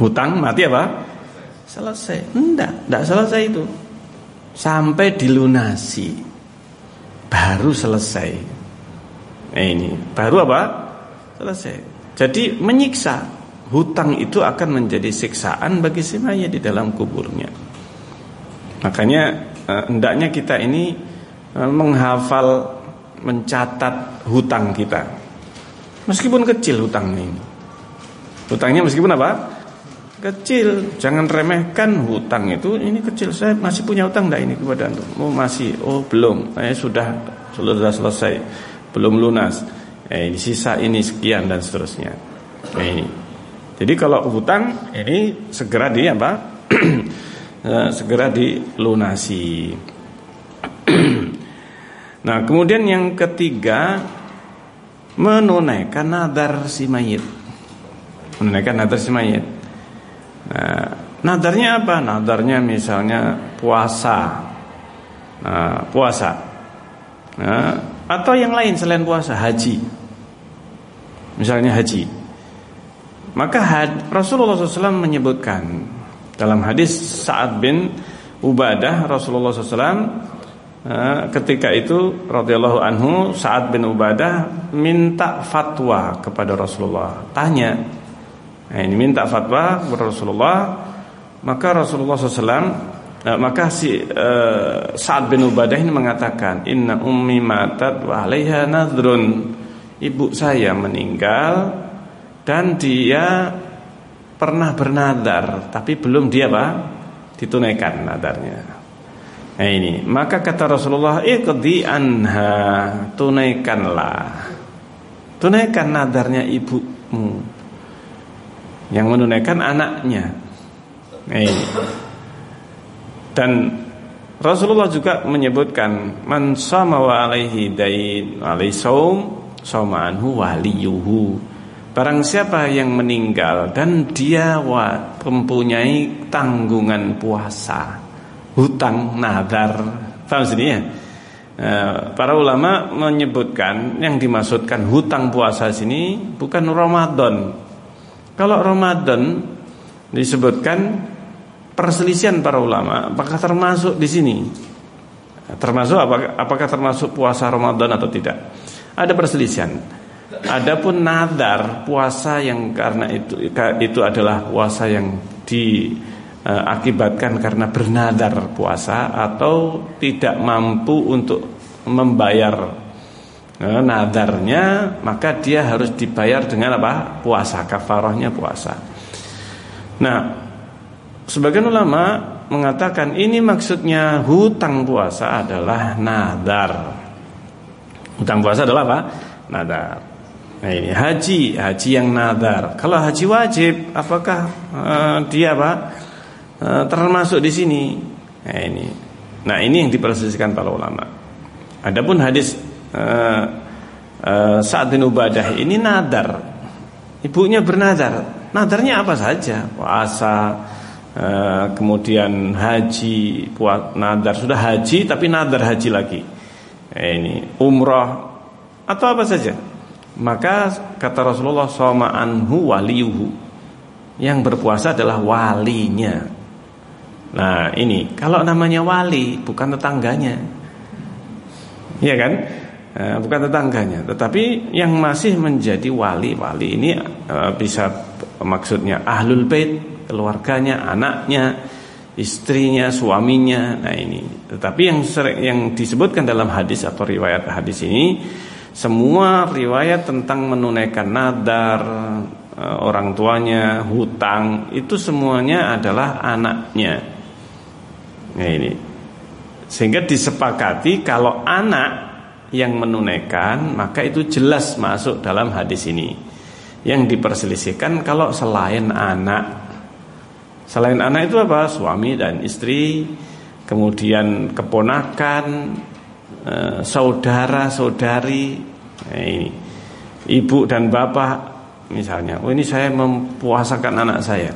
Hutang mati apa? Selesai. Enggak, enggak selesai itu. Sampai dilunasi. Baru selesai. Nah, ini baru apa? Selesai. Jadi menyiksa. Hutang itu akan menjadi siksaan bagi si mayat di dalam kuburnya. Makanya e, hendaknya kita ini e, menghafal mencatat hutang kita Meskipun kecil hutangnya ini. Hutangnya meskipun apa? Kecil. Jangan remehkan hutang itu. Ini kecil. Saya masih punya hutang enggak ini kepada antum? Oh masih. Oh belum. Eh sudah sudah selesai. Belum lunas. Eh ini sisa ini sekian dan seterusnya. Eh, ini. Jadi kalau hutang ini segera di apa? eh, segera dilunasi. nah, kemudian yang ketiga menunaikan nadar si mayit. Menunaikan nadar si mayit. Nah, nadarnya apa? Nadarnya misalnya puasa. Nah, puasa. Nah, atau yang lain selain puasa, haji. Misalnya haji. Maka Rasulullah SAW menyebutkan dalam hadis Sa'ad bin Ubadah Rasulullah SAW Eh, ketika itu radhiyallahu anhu Sa'ad bin Ubadah minta fatwa kepada Rasulullah. Tanya, nah, ini minta fatwa kepada Rasulullah, maka Rasulullah SAW eh, maka si uh, Sa'ad bin Ubadah ini mengatakan, "Inna ummi matat wa 'alaiha nadrun." Ibu saya meninggal dan dia pernah bernadar, tapi belum dia Pak ditunaikan nadarnya. Nah ini, maka kata Rasulullah, "Iqdi anha, tunaikanlah." Tunaikan nadarnya ibumu yang menunaikan anaknya. Nah ini. Dan Rasulullah juga menyebutkan man sama wa alaihi dain alaihi saum sama anhu waliyuhu. Barang siapa yang meninggal dan dia mempunyai tanggungan puasa hutang nadar paham sini ya? Eh, para ulama menyebutkan yang dimaksudkan hutang puasa sini bukan Ramadan. Kalau Ramadan disebutkan perselisihan para ulama apakah termasuk di sini? Termasuk apakah, apakah termasuk puasa Ramadan atau tidak? Ada perselisihan Adapun nadar puasa yang karena itu itu adalah puasa yang di uh, akibatkan karena bernadar puasa atau tidak mampu untuk membayar uh, nadarnya maka dia harus dibayar dengan apa? Puasa kafarahnya puasa. Nah sebagian ulama mengatakan ini maksudnya hutang puasa adalah nadar. Hutang puasa adalah apa? Nadar Nah ini haji, haji yang nadar. Kalau haji wajib, apakah uh, dia apa? Eh, termasuk di sini. Nah ini, nah ini yang diperselisihkan para ulama. Adapun hadis uh, uh, Sa'ad bin ini nadar. Ibunya bernadar. Nadarnya apa saja? Puasa, uh, kemudian haji, puat nadar sudah haji tapi nadar haji lagi. Nah, ini umrah atau apa saja. Maka kata Rasulullah sama anhu waliyuhu. Yang berpuasa adalah walinya Nah ini kalau namanya wali bukan tetangganya, ya kan? Eh, bukan tetangganya, tetapi yang masih menjadi wali wali ini eh, bisa maksudnya ahlul bait, keluarganya, anaknya, istrinya, suaminya. Nah ini, tetapi yang sering, yang disebutkan dalam hadis atau riwayat hadis ini semua riwayat tentang menunaikan nadar eh, orang tuanya, hutang itu semuanya adalah anaknya. Nah ini Sehingga disepakati kalau anak yang menunaikan Maka itu jelas masuk dalam hadis ini Yang diperselisihkan kalau selain anak Selain anak itu apa? Suami dan istri Kemudian keponakan eh, Saudara, saudari nah, ini Ibu dan bapak Misalnya, oh ini saya mempuasakan anak saya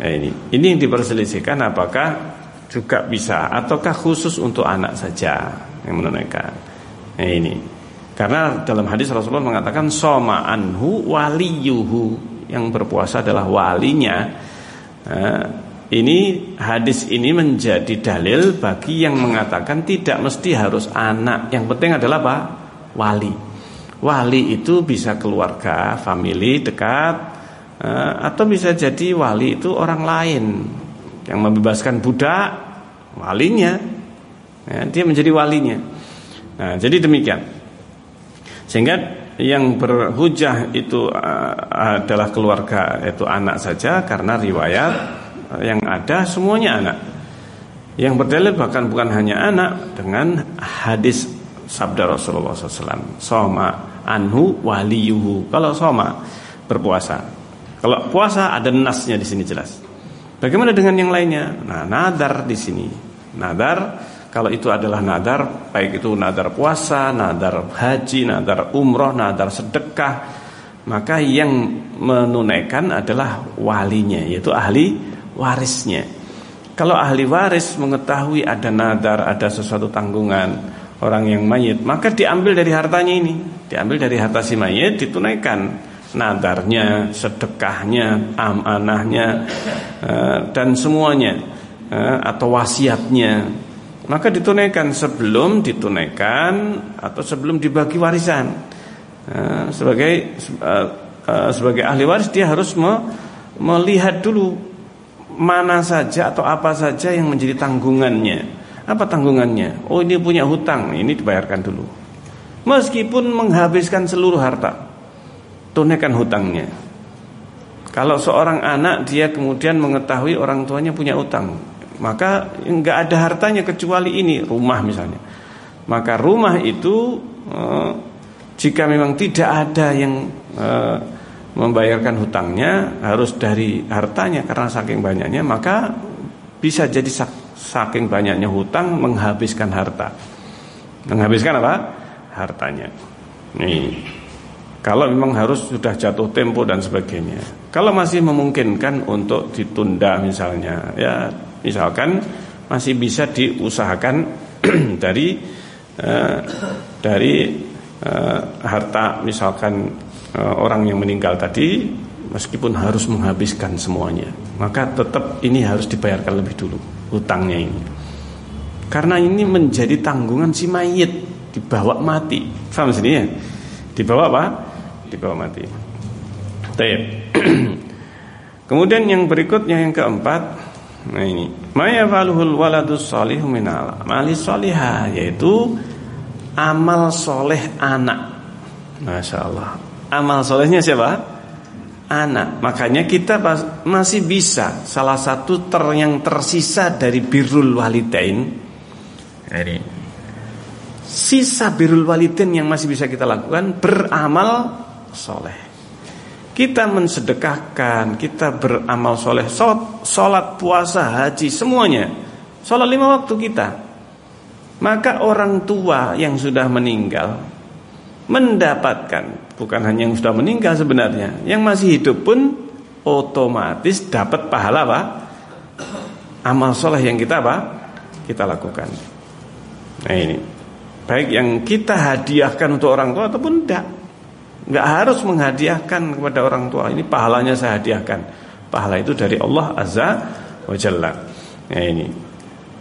nah, ini, ini yang diperselisihkan apakah juga bisa ataukah khusus untuk anak saja yang menunaikan. Nah ini. Karena dalam hadis Rasulullah mengatakan soma anhu waliyuhu yang berpuasa adalah walinya. Ini hadis ini menjadi dalil bagi yang mengatakan tidak mesti harus anak. Yang penting adalah apa? Wali. Wali itu bisa keluarga, family dekat, eh, atau bisa jadi wali itu orang lain yang membebaskan budak walinya ya, dia menjadi walinya nah, jadi demikian sehingga yang berhujah itu uh, adalah keluarga itu anak saja karena riwayat yang ada semuanya anak yang berdalil bahkan bukan hanya anak dengan hadis sabda Rasulullah SAW soma anhu waliyuhu kalau soma berpuasa kalau puasa ada nasnya di sini jelas Bagaimana dengan yang lainnya? Nah, nadar di sini. Nadar kalau itu adalah nadar, baik itu nadar puasa, nadar haji, nadar umroh, nadar sedekah, maka yang menunaikan adalah walinya, yaitu ahli warisnya. Kalau ahli waris mengetahui ada nadar, ada sesuatu tanggungan orang yang mayit, maka diambil dari hartanya ini, diambil dari harta si mayit, ditunaikan. Nadarnya, sedekahnya, amanahnya eh, dan semuanya eh, atau wasiatnya. Maka ditunaikan sebelum ditunaikan atau sebelum dibagi warisan. Eh, sebagai sebagai ahli waris dia harus melihat dulu mana saja atau apa saja yang menjadi tanggungannya apa tanggungannya oh ini punya hutang ini dibayarkan dulu meskipun menghabiskan seluruh harta tunaikan hutangnya. Kalau seorang anak dia kemudian mengetahui orang tuanya punya utang, maka enggak ada hartanya kecuali ini rumah misalnya. Maka rumah itu eh, jika memang tidak ada yang eh, membayarkan hutangnya harus dari hartanya karena saking banyaknya maka bisa jadi saking banyaknya hutang menghabiskan harta. Menghabiskan apa? Hartanya. Nih. Kalau memang harus sudah jatuh tempo dan sebagainya. Kalau masih memungkinkan untuk ditunda misalnya, ya misalkan masih bisa diusahakan dari uh, dari uh, harta misalkan orang yang meninggal tadi meskipun harus menghabiskan semuanya, maka tetap ini harus dibayarkan lebih dulu hutangnya ini. Karena ini menjadi tanggungan si mayit dibawa mati. Paham sini ya? Dibawa apa? dibawa mati. Taib. Kemudian yang berikutnya yang keempat, nah ini, maya faluhul waladus salihu minal amali solihah yaitu amal soleh anak. Masya Allah. Amal solehnya siapa? Anak. Makanya kita masih bisa salah satu ter yang tersisa dari birrul walidain. Ini sisa birrul walidain yang masih bisa kita lakukan beramal soleh. Kita mensedekahkan, kita beramal soleh, sholat, sholat, puasa, haji, semuanya. Sholat lima waktu kita. Maka orang tua yang sudah meninggal mendapatkan, bukan hanya yang sudah meninggal sebenarnya, yang masih hidup pun otomatis dapat pahala apa? Amal soleh yang kita apa? Kita lakukan. Nah ini, baik yang kita hadiahkan untuk orang tua ataupun tidak nggak harus menghadiahkan kepada orang tua. Ini pahalanya saya hadiahkan. Pahala itu dari Allah Azza wa Jalla. Ya ini.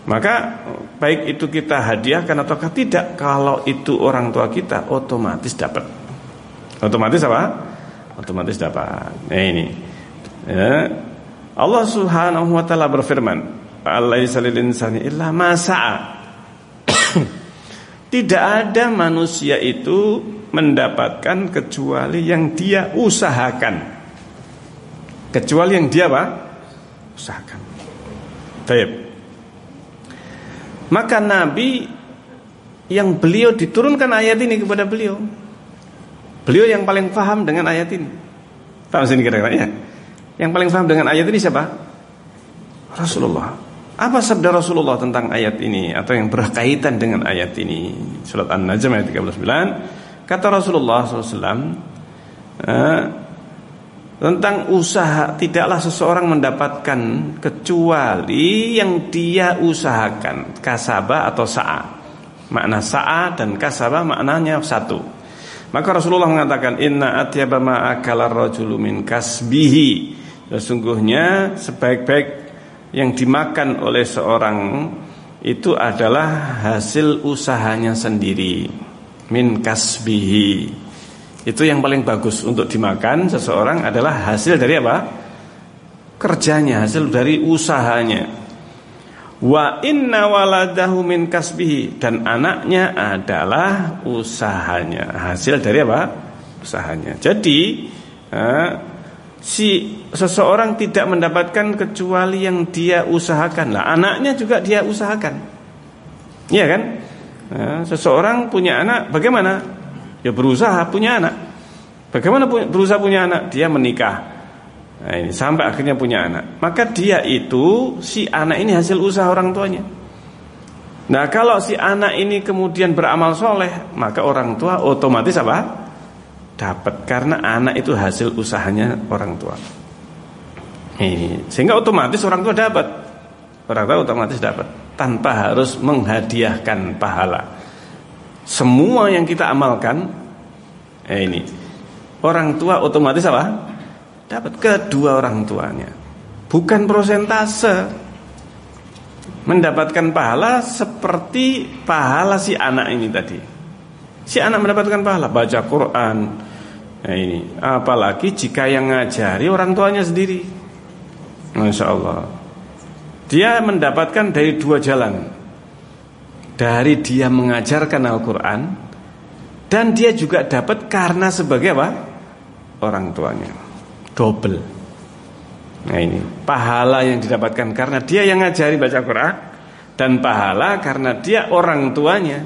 Maka baik itu kita hadiahkan ataukah tidak, kalau itu orang tua kita otomatis dapat. Otomatis apa? Otomatis dapat. Ya ini. Ya. Allah Subhanahu wa taala berfirman, "Alaisa lil insani illa Tidak ada manusia itu mendapatkan kecuali yang dia usahakan. Kecuali yang dia apa? Usahakan. Baik. Maka Nabi yang beliau diturunkan ayat ini kepada beliau. Beliau yang paling paham dengan ayat ini. Paham sini kira-kira ya? Yang paling paham dengan ayat ini siapa? Rasulullah. Apa sabda Rasulullah tentang ayat ini atau yang berkaitan dengan ayat ini? Surat An-Najm ayat 39 Kata Rasulullah SAW eh, tentang usaha tidaklah seseorang mendapatkan kecuali yang dia usahakan kasaba atau sa'a. Makna sa'a dan kasaba maknanya satu. Maka Rasulullah mengatakan inna atyaba ma akala rajulu min kasbihi. Sesungguhnya sebaik-baik yang dimakan oleh seorang itu adalah hasil usahanya sendiri min kasbihi. Itu yang paling bagus untuk dimakan seseorang adalah hasil dari apa? Kerjanya, hasil dari usahanya. Wa inna waladahu min kasbihi dan anaknya adalah usahanya, hasil dari apa? Usahanya. Jadi, eh, si seseorang tidak mendapatkan kecuali yang dia usahakan. Lah, anaknya juga dia usahakan. Iya kan? Nah, seseorang punya anak, bagaimana? Ya berusaha punya anak. Bagaimana berusaha punya anak? Dia menikah. Nah, ini sampai akhirnya punya anak. Maka dia itu si anak ini hasil usaha orang tuanya. Nah, kalau si anak ini kemudian beramal soleh, maka orang tua otomatis apa? Dapat karena anak itu hasil usahanya orang tua. Ini sehingga otomatis orang tua dapat. Orang tua otomatis dapat tanpa harus menghadiahkan pahala. Semua yang kita amalkan eh ini orang tua otomatis apa? Dapat kedua orang tuanya. Bukan prosentase. Mendapatkan pahala seperti pahala si anak ini tadi. Si anak mendapatkan pahala baca Quran. Nah ini, apalagi jika yang ngajari orang tuanya sendiri. Masya Allah. Dia mendapatkan dari dua jalan. Dari dia mengajarkan Al-Quran dan dia juga dapat karena sebagai apa? Orang tuanya. Double. Nah ini pahala yang didapatkan karena dia yang ngajari baca Quran dan pahala karena dia orang tuanya.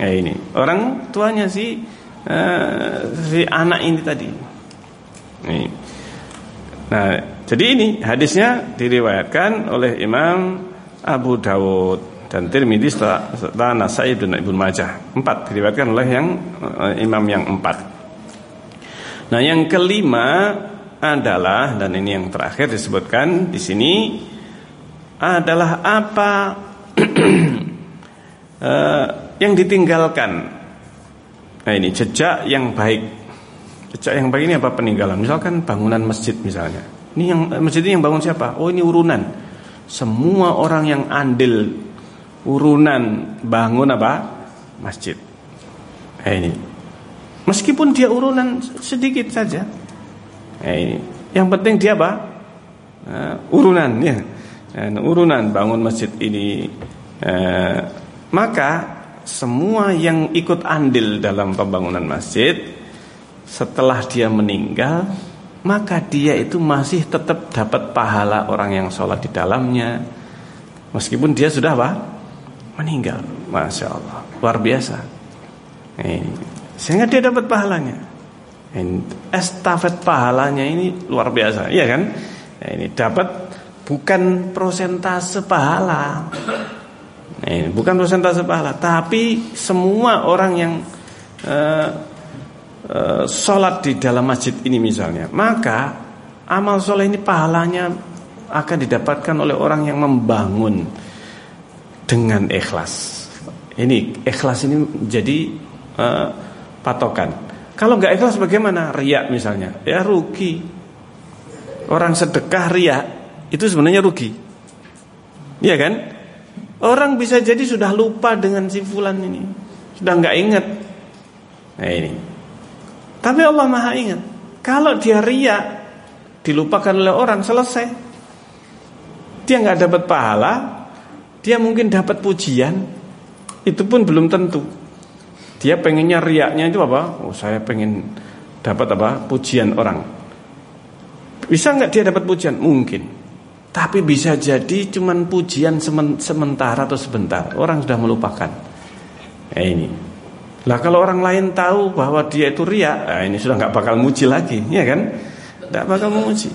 Nah ini orang tuanya si uh, si anak ini tadi. Nah, nah jadi ini hadisnya diriwayatkan oleh Imam Abu Dawud dan Tirmidzi serta Nasai dan Ibnu Majah. Empat diriwayatkan oleh yang uh, imam yang empat. Nah yang kelima adalah dan ini yang terakhir disebutkan di sini adalah apa uh, yang ditinggalkan. Nah ini jejak yang baik. Jejak yang baik ini apa peninggalan? Misalkan bangunan masjid misalnya. Ini yang masjid ini yang bangun siapa? Oh ini urunan. Semua orang yang andil urunan bangun apa? Masjid. Nah ini. Meskipun dia urunan sedikit saja, Eh, yang penting dia apa? Uh, urunan ya. Uh, urunan bangun masjid ini. Uh, maka semua yang ikut andil dalam pembangunan masjid setelah dia meninggal maka dia itu masih tetap dapat pahala orang yang sholat di dalamnya meskipun dia sudah apa meninggal masya Allah luar biasa eh, sehingga dia dapat pahalanya estafet pahalanya ini luar biasa, iya kan? Nah, ini dapat bukan prosentase pahala. Nah, ini bukan prosentase pahala, tapi semua orang yang uh, uh, sholat di dalam masjid ini misalnya, maka amal soleh ini pahalanya akan didapatkan oleh orang yang membangun dengan ikhlas. Ini ikhlas ini jadi uh, patokan. Kalau nggak ikhlas bagaimana? Riak misalnya, ya rugi. Orang sedekah riak itu sebenarnya rugi. Iya kan? Orang bisa jadi sudah lupa dengan si fulan ini, sudah nggak ingat. Nah ini. Tapi Allah Maha ingat. Kalau dia riak, dilupakan oleh orang selesai. Dia nggak dapat pahala, dia mungkin dapat pujian, itu pun belum tentu. Dia pengennya riaknya itu apa? Oh, saya pengen dapat apa? Pujian orang. Bisa nggak dia dapat pujian? Mungkin. Tapi bisa jadi cuman pujian sementara atau sebentar. Orang sudah melupakan. Eh, ini. Lah kalau orang lain tahu bahwa dia itu riak, nah ini sudah nggak bakal muji lagi, ya kan? Nggak bakal memuji.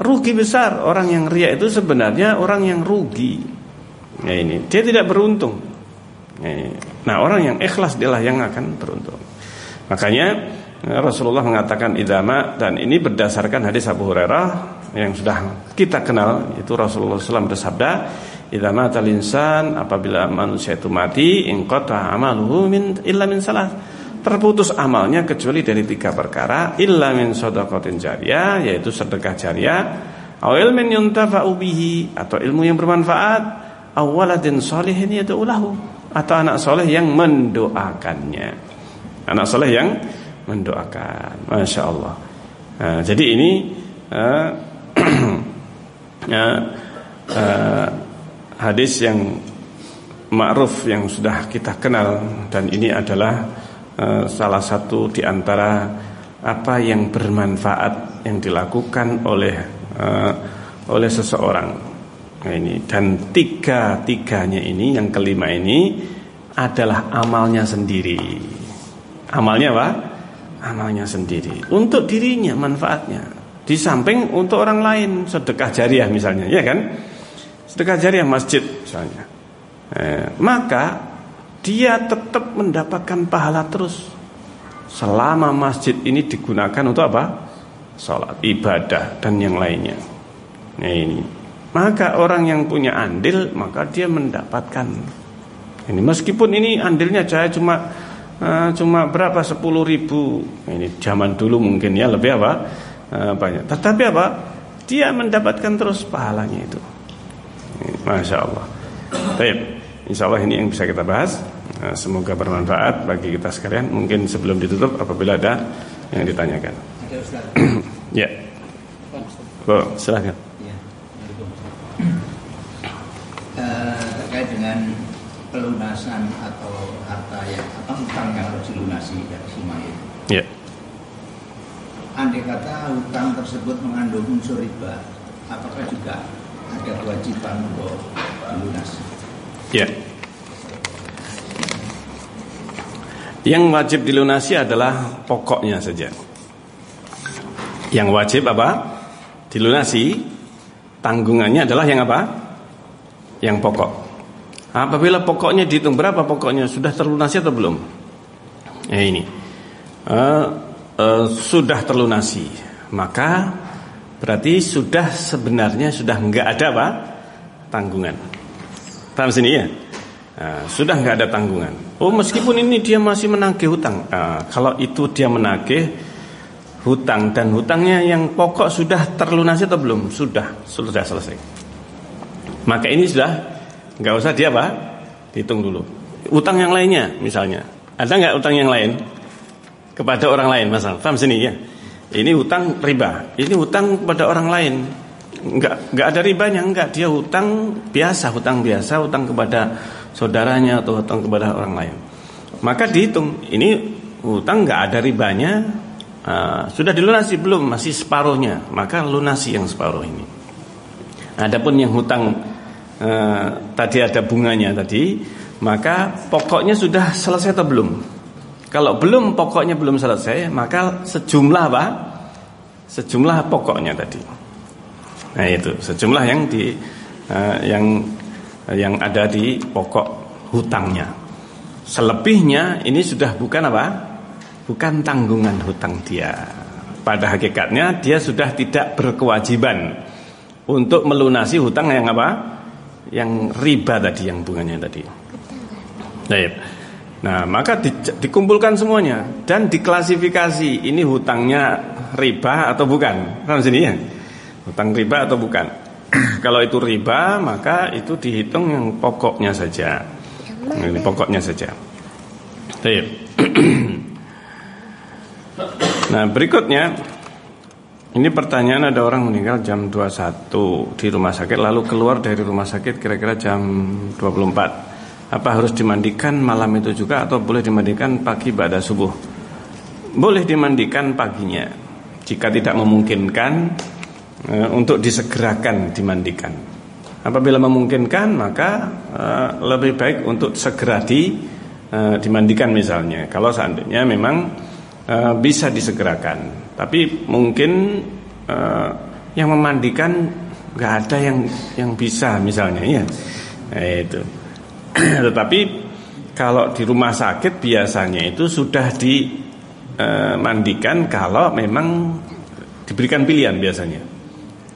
Rugi besar orang yang riak itu sebenarnya orang yang rugi. Ya ini, dia tidak beruntung. Nah orang yang ikhlas dialah yang akan beruntung. Makanya Rasulullah mengatakan idama dan ini berdasarkan hadis Abu Hurairah yang sudah kita kenal. Itu Rasulullah SAW bersabda idama talinsan apabila manusia itu mati ingkota amaluhu min illa min salah. Terputus amalnya kecuali dari tiga perkara illa min sodakotin jariah yaitu sedekah jariah atau ilmin yuntafa'u atau ilmu yang bermanfaat awaladin solihin yad'ulahu atau anak soleh yang mendoakannya. Anak soleh yang mendoakan. Masya Allah. Nah, jadi ini uh, uh, uh, hadis yang ma'ruf yang sudah kita kenal. Dan ini adalah uh, salah satu di antara apa yang bermanfaat yang dilakukan oleh uh, oleh seseorang Nah ini dan tiga tiganya ini yang kelima ini adalah amalnya sendiri. Amalnya apa? Amalnya sendiri. Untuk dirinya manfaatnya. Di samping untuk orang lain sedekah jariah misalnya, ya kan? Sedekah jariah masjid misalnya. Eh, maka dia tetap mendapatkan pahala terus selama masjid ini digunakan untuk apa? Salat, ibadah dan yang lainnya. Nah ini. Maka orang yang punya andil maka dia mendapatkan. Ini meskipun ini andilnya saya cuma uh, cuma berapa? Sepuluh ribu. Ini zaman dulu mungkin ya lebih apa? Uh, banyak. Tetapi apa? Dia mendapatkan terus pahalanya itu. Masya Allah. Baik, insya Allah ini yang bisa kita bahas. Uh, semoga bermanfaat bagi kita sekalian. Mungkin sebelum ditutup apabila ada yang ditanyakan. Ya. Oh, silahkan pelunasan atau harta yang apa utang yang harus dilunasi dari si mayit. Ya. Andai kata hutang tersebut mengandung unsur riba, apakah juga ada kewajiban untuk dilunasi? Ya. Yang wajib dilunasi adalah pokoknya saja. Yang wajib apa? Dilunasi. Tanggungannya adalah yang apa? Yang pokok. Apabila pokoknya dihitung berapa pokoknya sudah terlunasi atau belum? Ya ini uh, uh, sudah terlunasi, maka berarti sudah sebenarnya sudah enggak ada apa tanggungan. Paham sini ya? Uh, sudah enggak ada tanggungan. Oh meskipun ini dia masih menagih hutang. Uh, kalau itu dia menagih hutang dan hutangnya yang pokok sudah terlunasi atau belum? Sudah, sudah selesai. Maka ini sudah nggak usah dia apa hitung dulu. Utang yang lainnya misalnya. Ada nggak utang yang lain? Kepada orang lain masal paham sini ya? Ini utang riba. Ini utang kepada orang lain. Nggak nggak ada ribanya nggak. Dia utang biasa utang biasa utang kepada saudaranya atau utang kepada orang lain. Maka dihitung. Ini utang nggak ada ribanya. Uh, sudah dilunasi belum. Masih separuhnya. Maka lunasi yang separuh ini. Adapun yang hutang Eh, tadi ada bunganya tadi, maka pokoknya sudah selesai atau belum? Kalau belum pokoknya belum selesai, maka sejumlah apa? Sejumlah pokoknya tadi. Nah itu sejumlah yang di uh, yang yang ada di pokok hutangnya. Selebihnya ini sudah bukan apa? Bukan tanggungan hutang dia. Pada hakikatnya dia sudah tidak berkewajiban untuk melunasi hutang yang apa? Yang riba tadi yang bunganya tadi. Baik. Nah, maka di, dikumpulkan semuanya dan diklasifikasi ini hutangnya riba atau bukan. Kan sini ya. Hutang riba atau bukan. Kalau itu riba, maka itu dihitung yang pokoknya saja. Nah, ini pokoknya saja. Baik. nah, berikutnya ini pertanyaan ada orang meninggal jam 21 di rumah sakit lalu keluar dari rumah sakit kira-kira jam 24. Apa harus dimandikan malam itu juga atau boleh dimandikan pagi pada subuh? Boleh dimandikan paginya jika tidak memungkinkan e, untuk disegerakan dimandikan. Apabila memungkinkan maka e, lebih baik untuk segera di e, dimandikan misalnya. Kalau seandainya memang e, bisa disegerakan. Tapi mungkin uh, yang memandikan nggak ada yang yang bisa misalnya ya. Nah, itu. Tetapi kalau di rumah sakit biasanya itu sudah dimandikan kalau memang diberikan pilihan biasanya.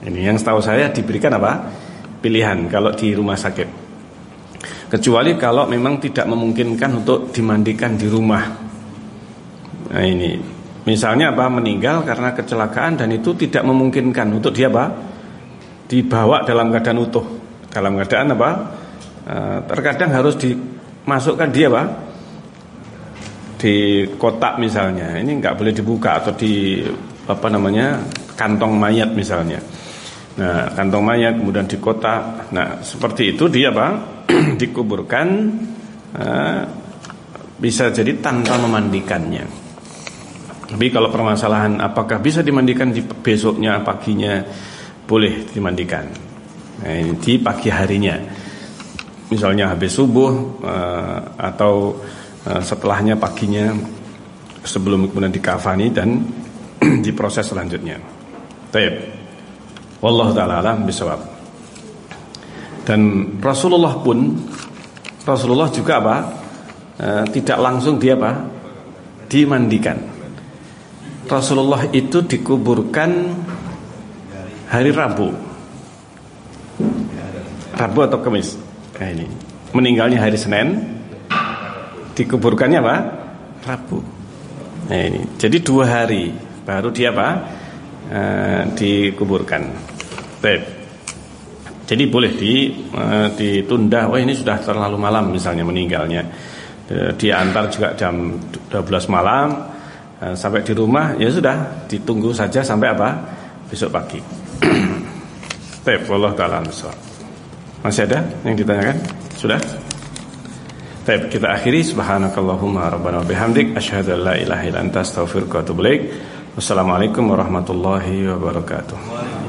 Ini yang setahu saya diberikan apa? Pilihan kalau di rumah sakit. Kecuali kalau memang tidak memungkinkan untuk dimandikan di rumah. Nah ini Misalnya apa meninggal karena kecelakaan dan itu tidak memungkinkan untuk dia apa dibawa dalam keadaan utuh. Dalam keadaan apa? E, terkadang harus dimasukkan dia apa? Di kotak misalnya. Ini nggak boleh dibuka atau di apa namanya kantong mayat misalnya. Nah kantong mayat kemudian di kotak. Nah seperti itu dia apa? dikuburkan e, bisa jadi tanpa memandikannya. Tapi kalau permasalahan apakah bisa dimandikan di besoknya paginya boleh dimandikan. Nah, di pagi harinya. Misalnya habis subuh uh, atau uh, setelahnya paginya sebelum kemudian dikafani dan diproses selanjutnya. Taib. Wallahu taala alam bisawab. Dan Rasulullah pun Rasulullah juga apa? E, tidak langsung dia apa? Dimandikan. Rasulullah itu dikuburkan hari Rabu. Rabu atau Kamis. Nah, ini. Meninggalnya hari Senin. Dikuburkannya apa? Rabu. Nah, ini. Jadi dua hari baru dia apa? E, dikuburkan. Baik. Jadi boleh di, e, ditunda. Oh ini sudah terlalu malam misalnya meninggalnya. E, diantar juga jam 12 malam sampai di rumah ya sudah ditunggu saja sampai apa? Besok pagi. Baik, Allah taala Masih ada yang ditanyakan? Sudah? Baik, kita akhiri subhanakallahumma rabbana bihamdik asyhadu an la ilaha illa anta astaghfiruka wa atubu. Wassalamualaikum warahmatullahi wabarakatuh.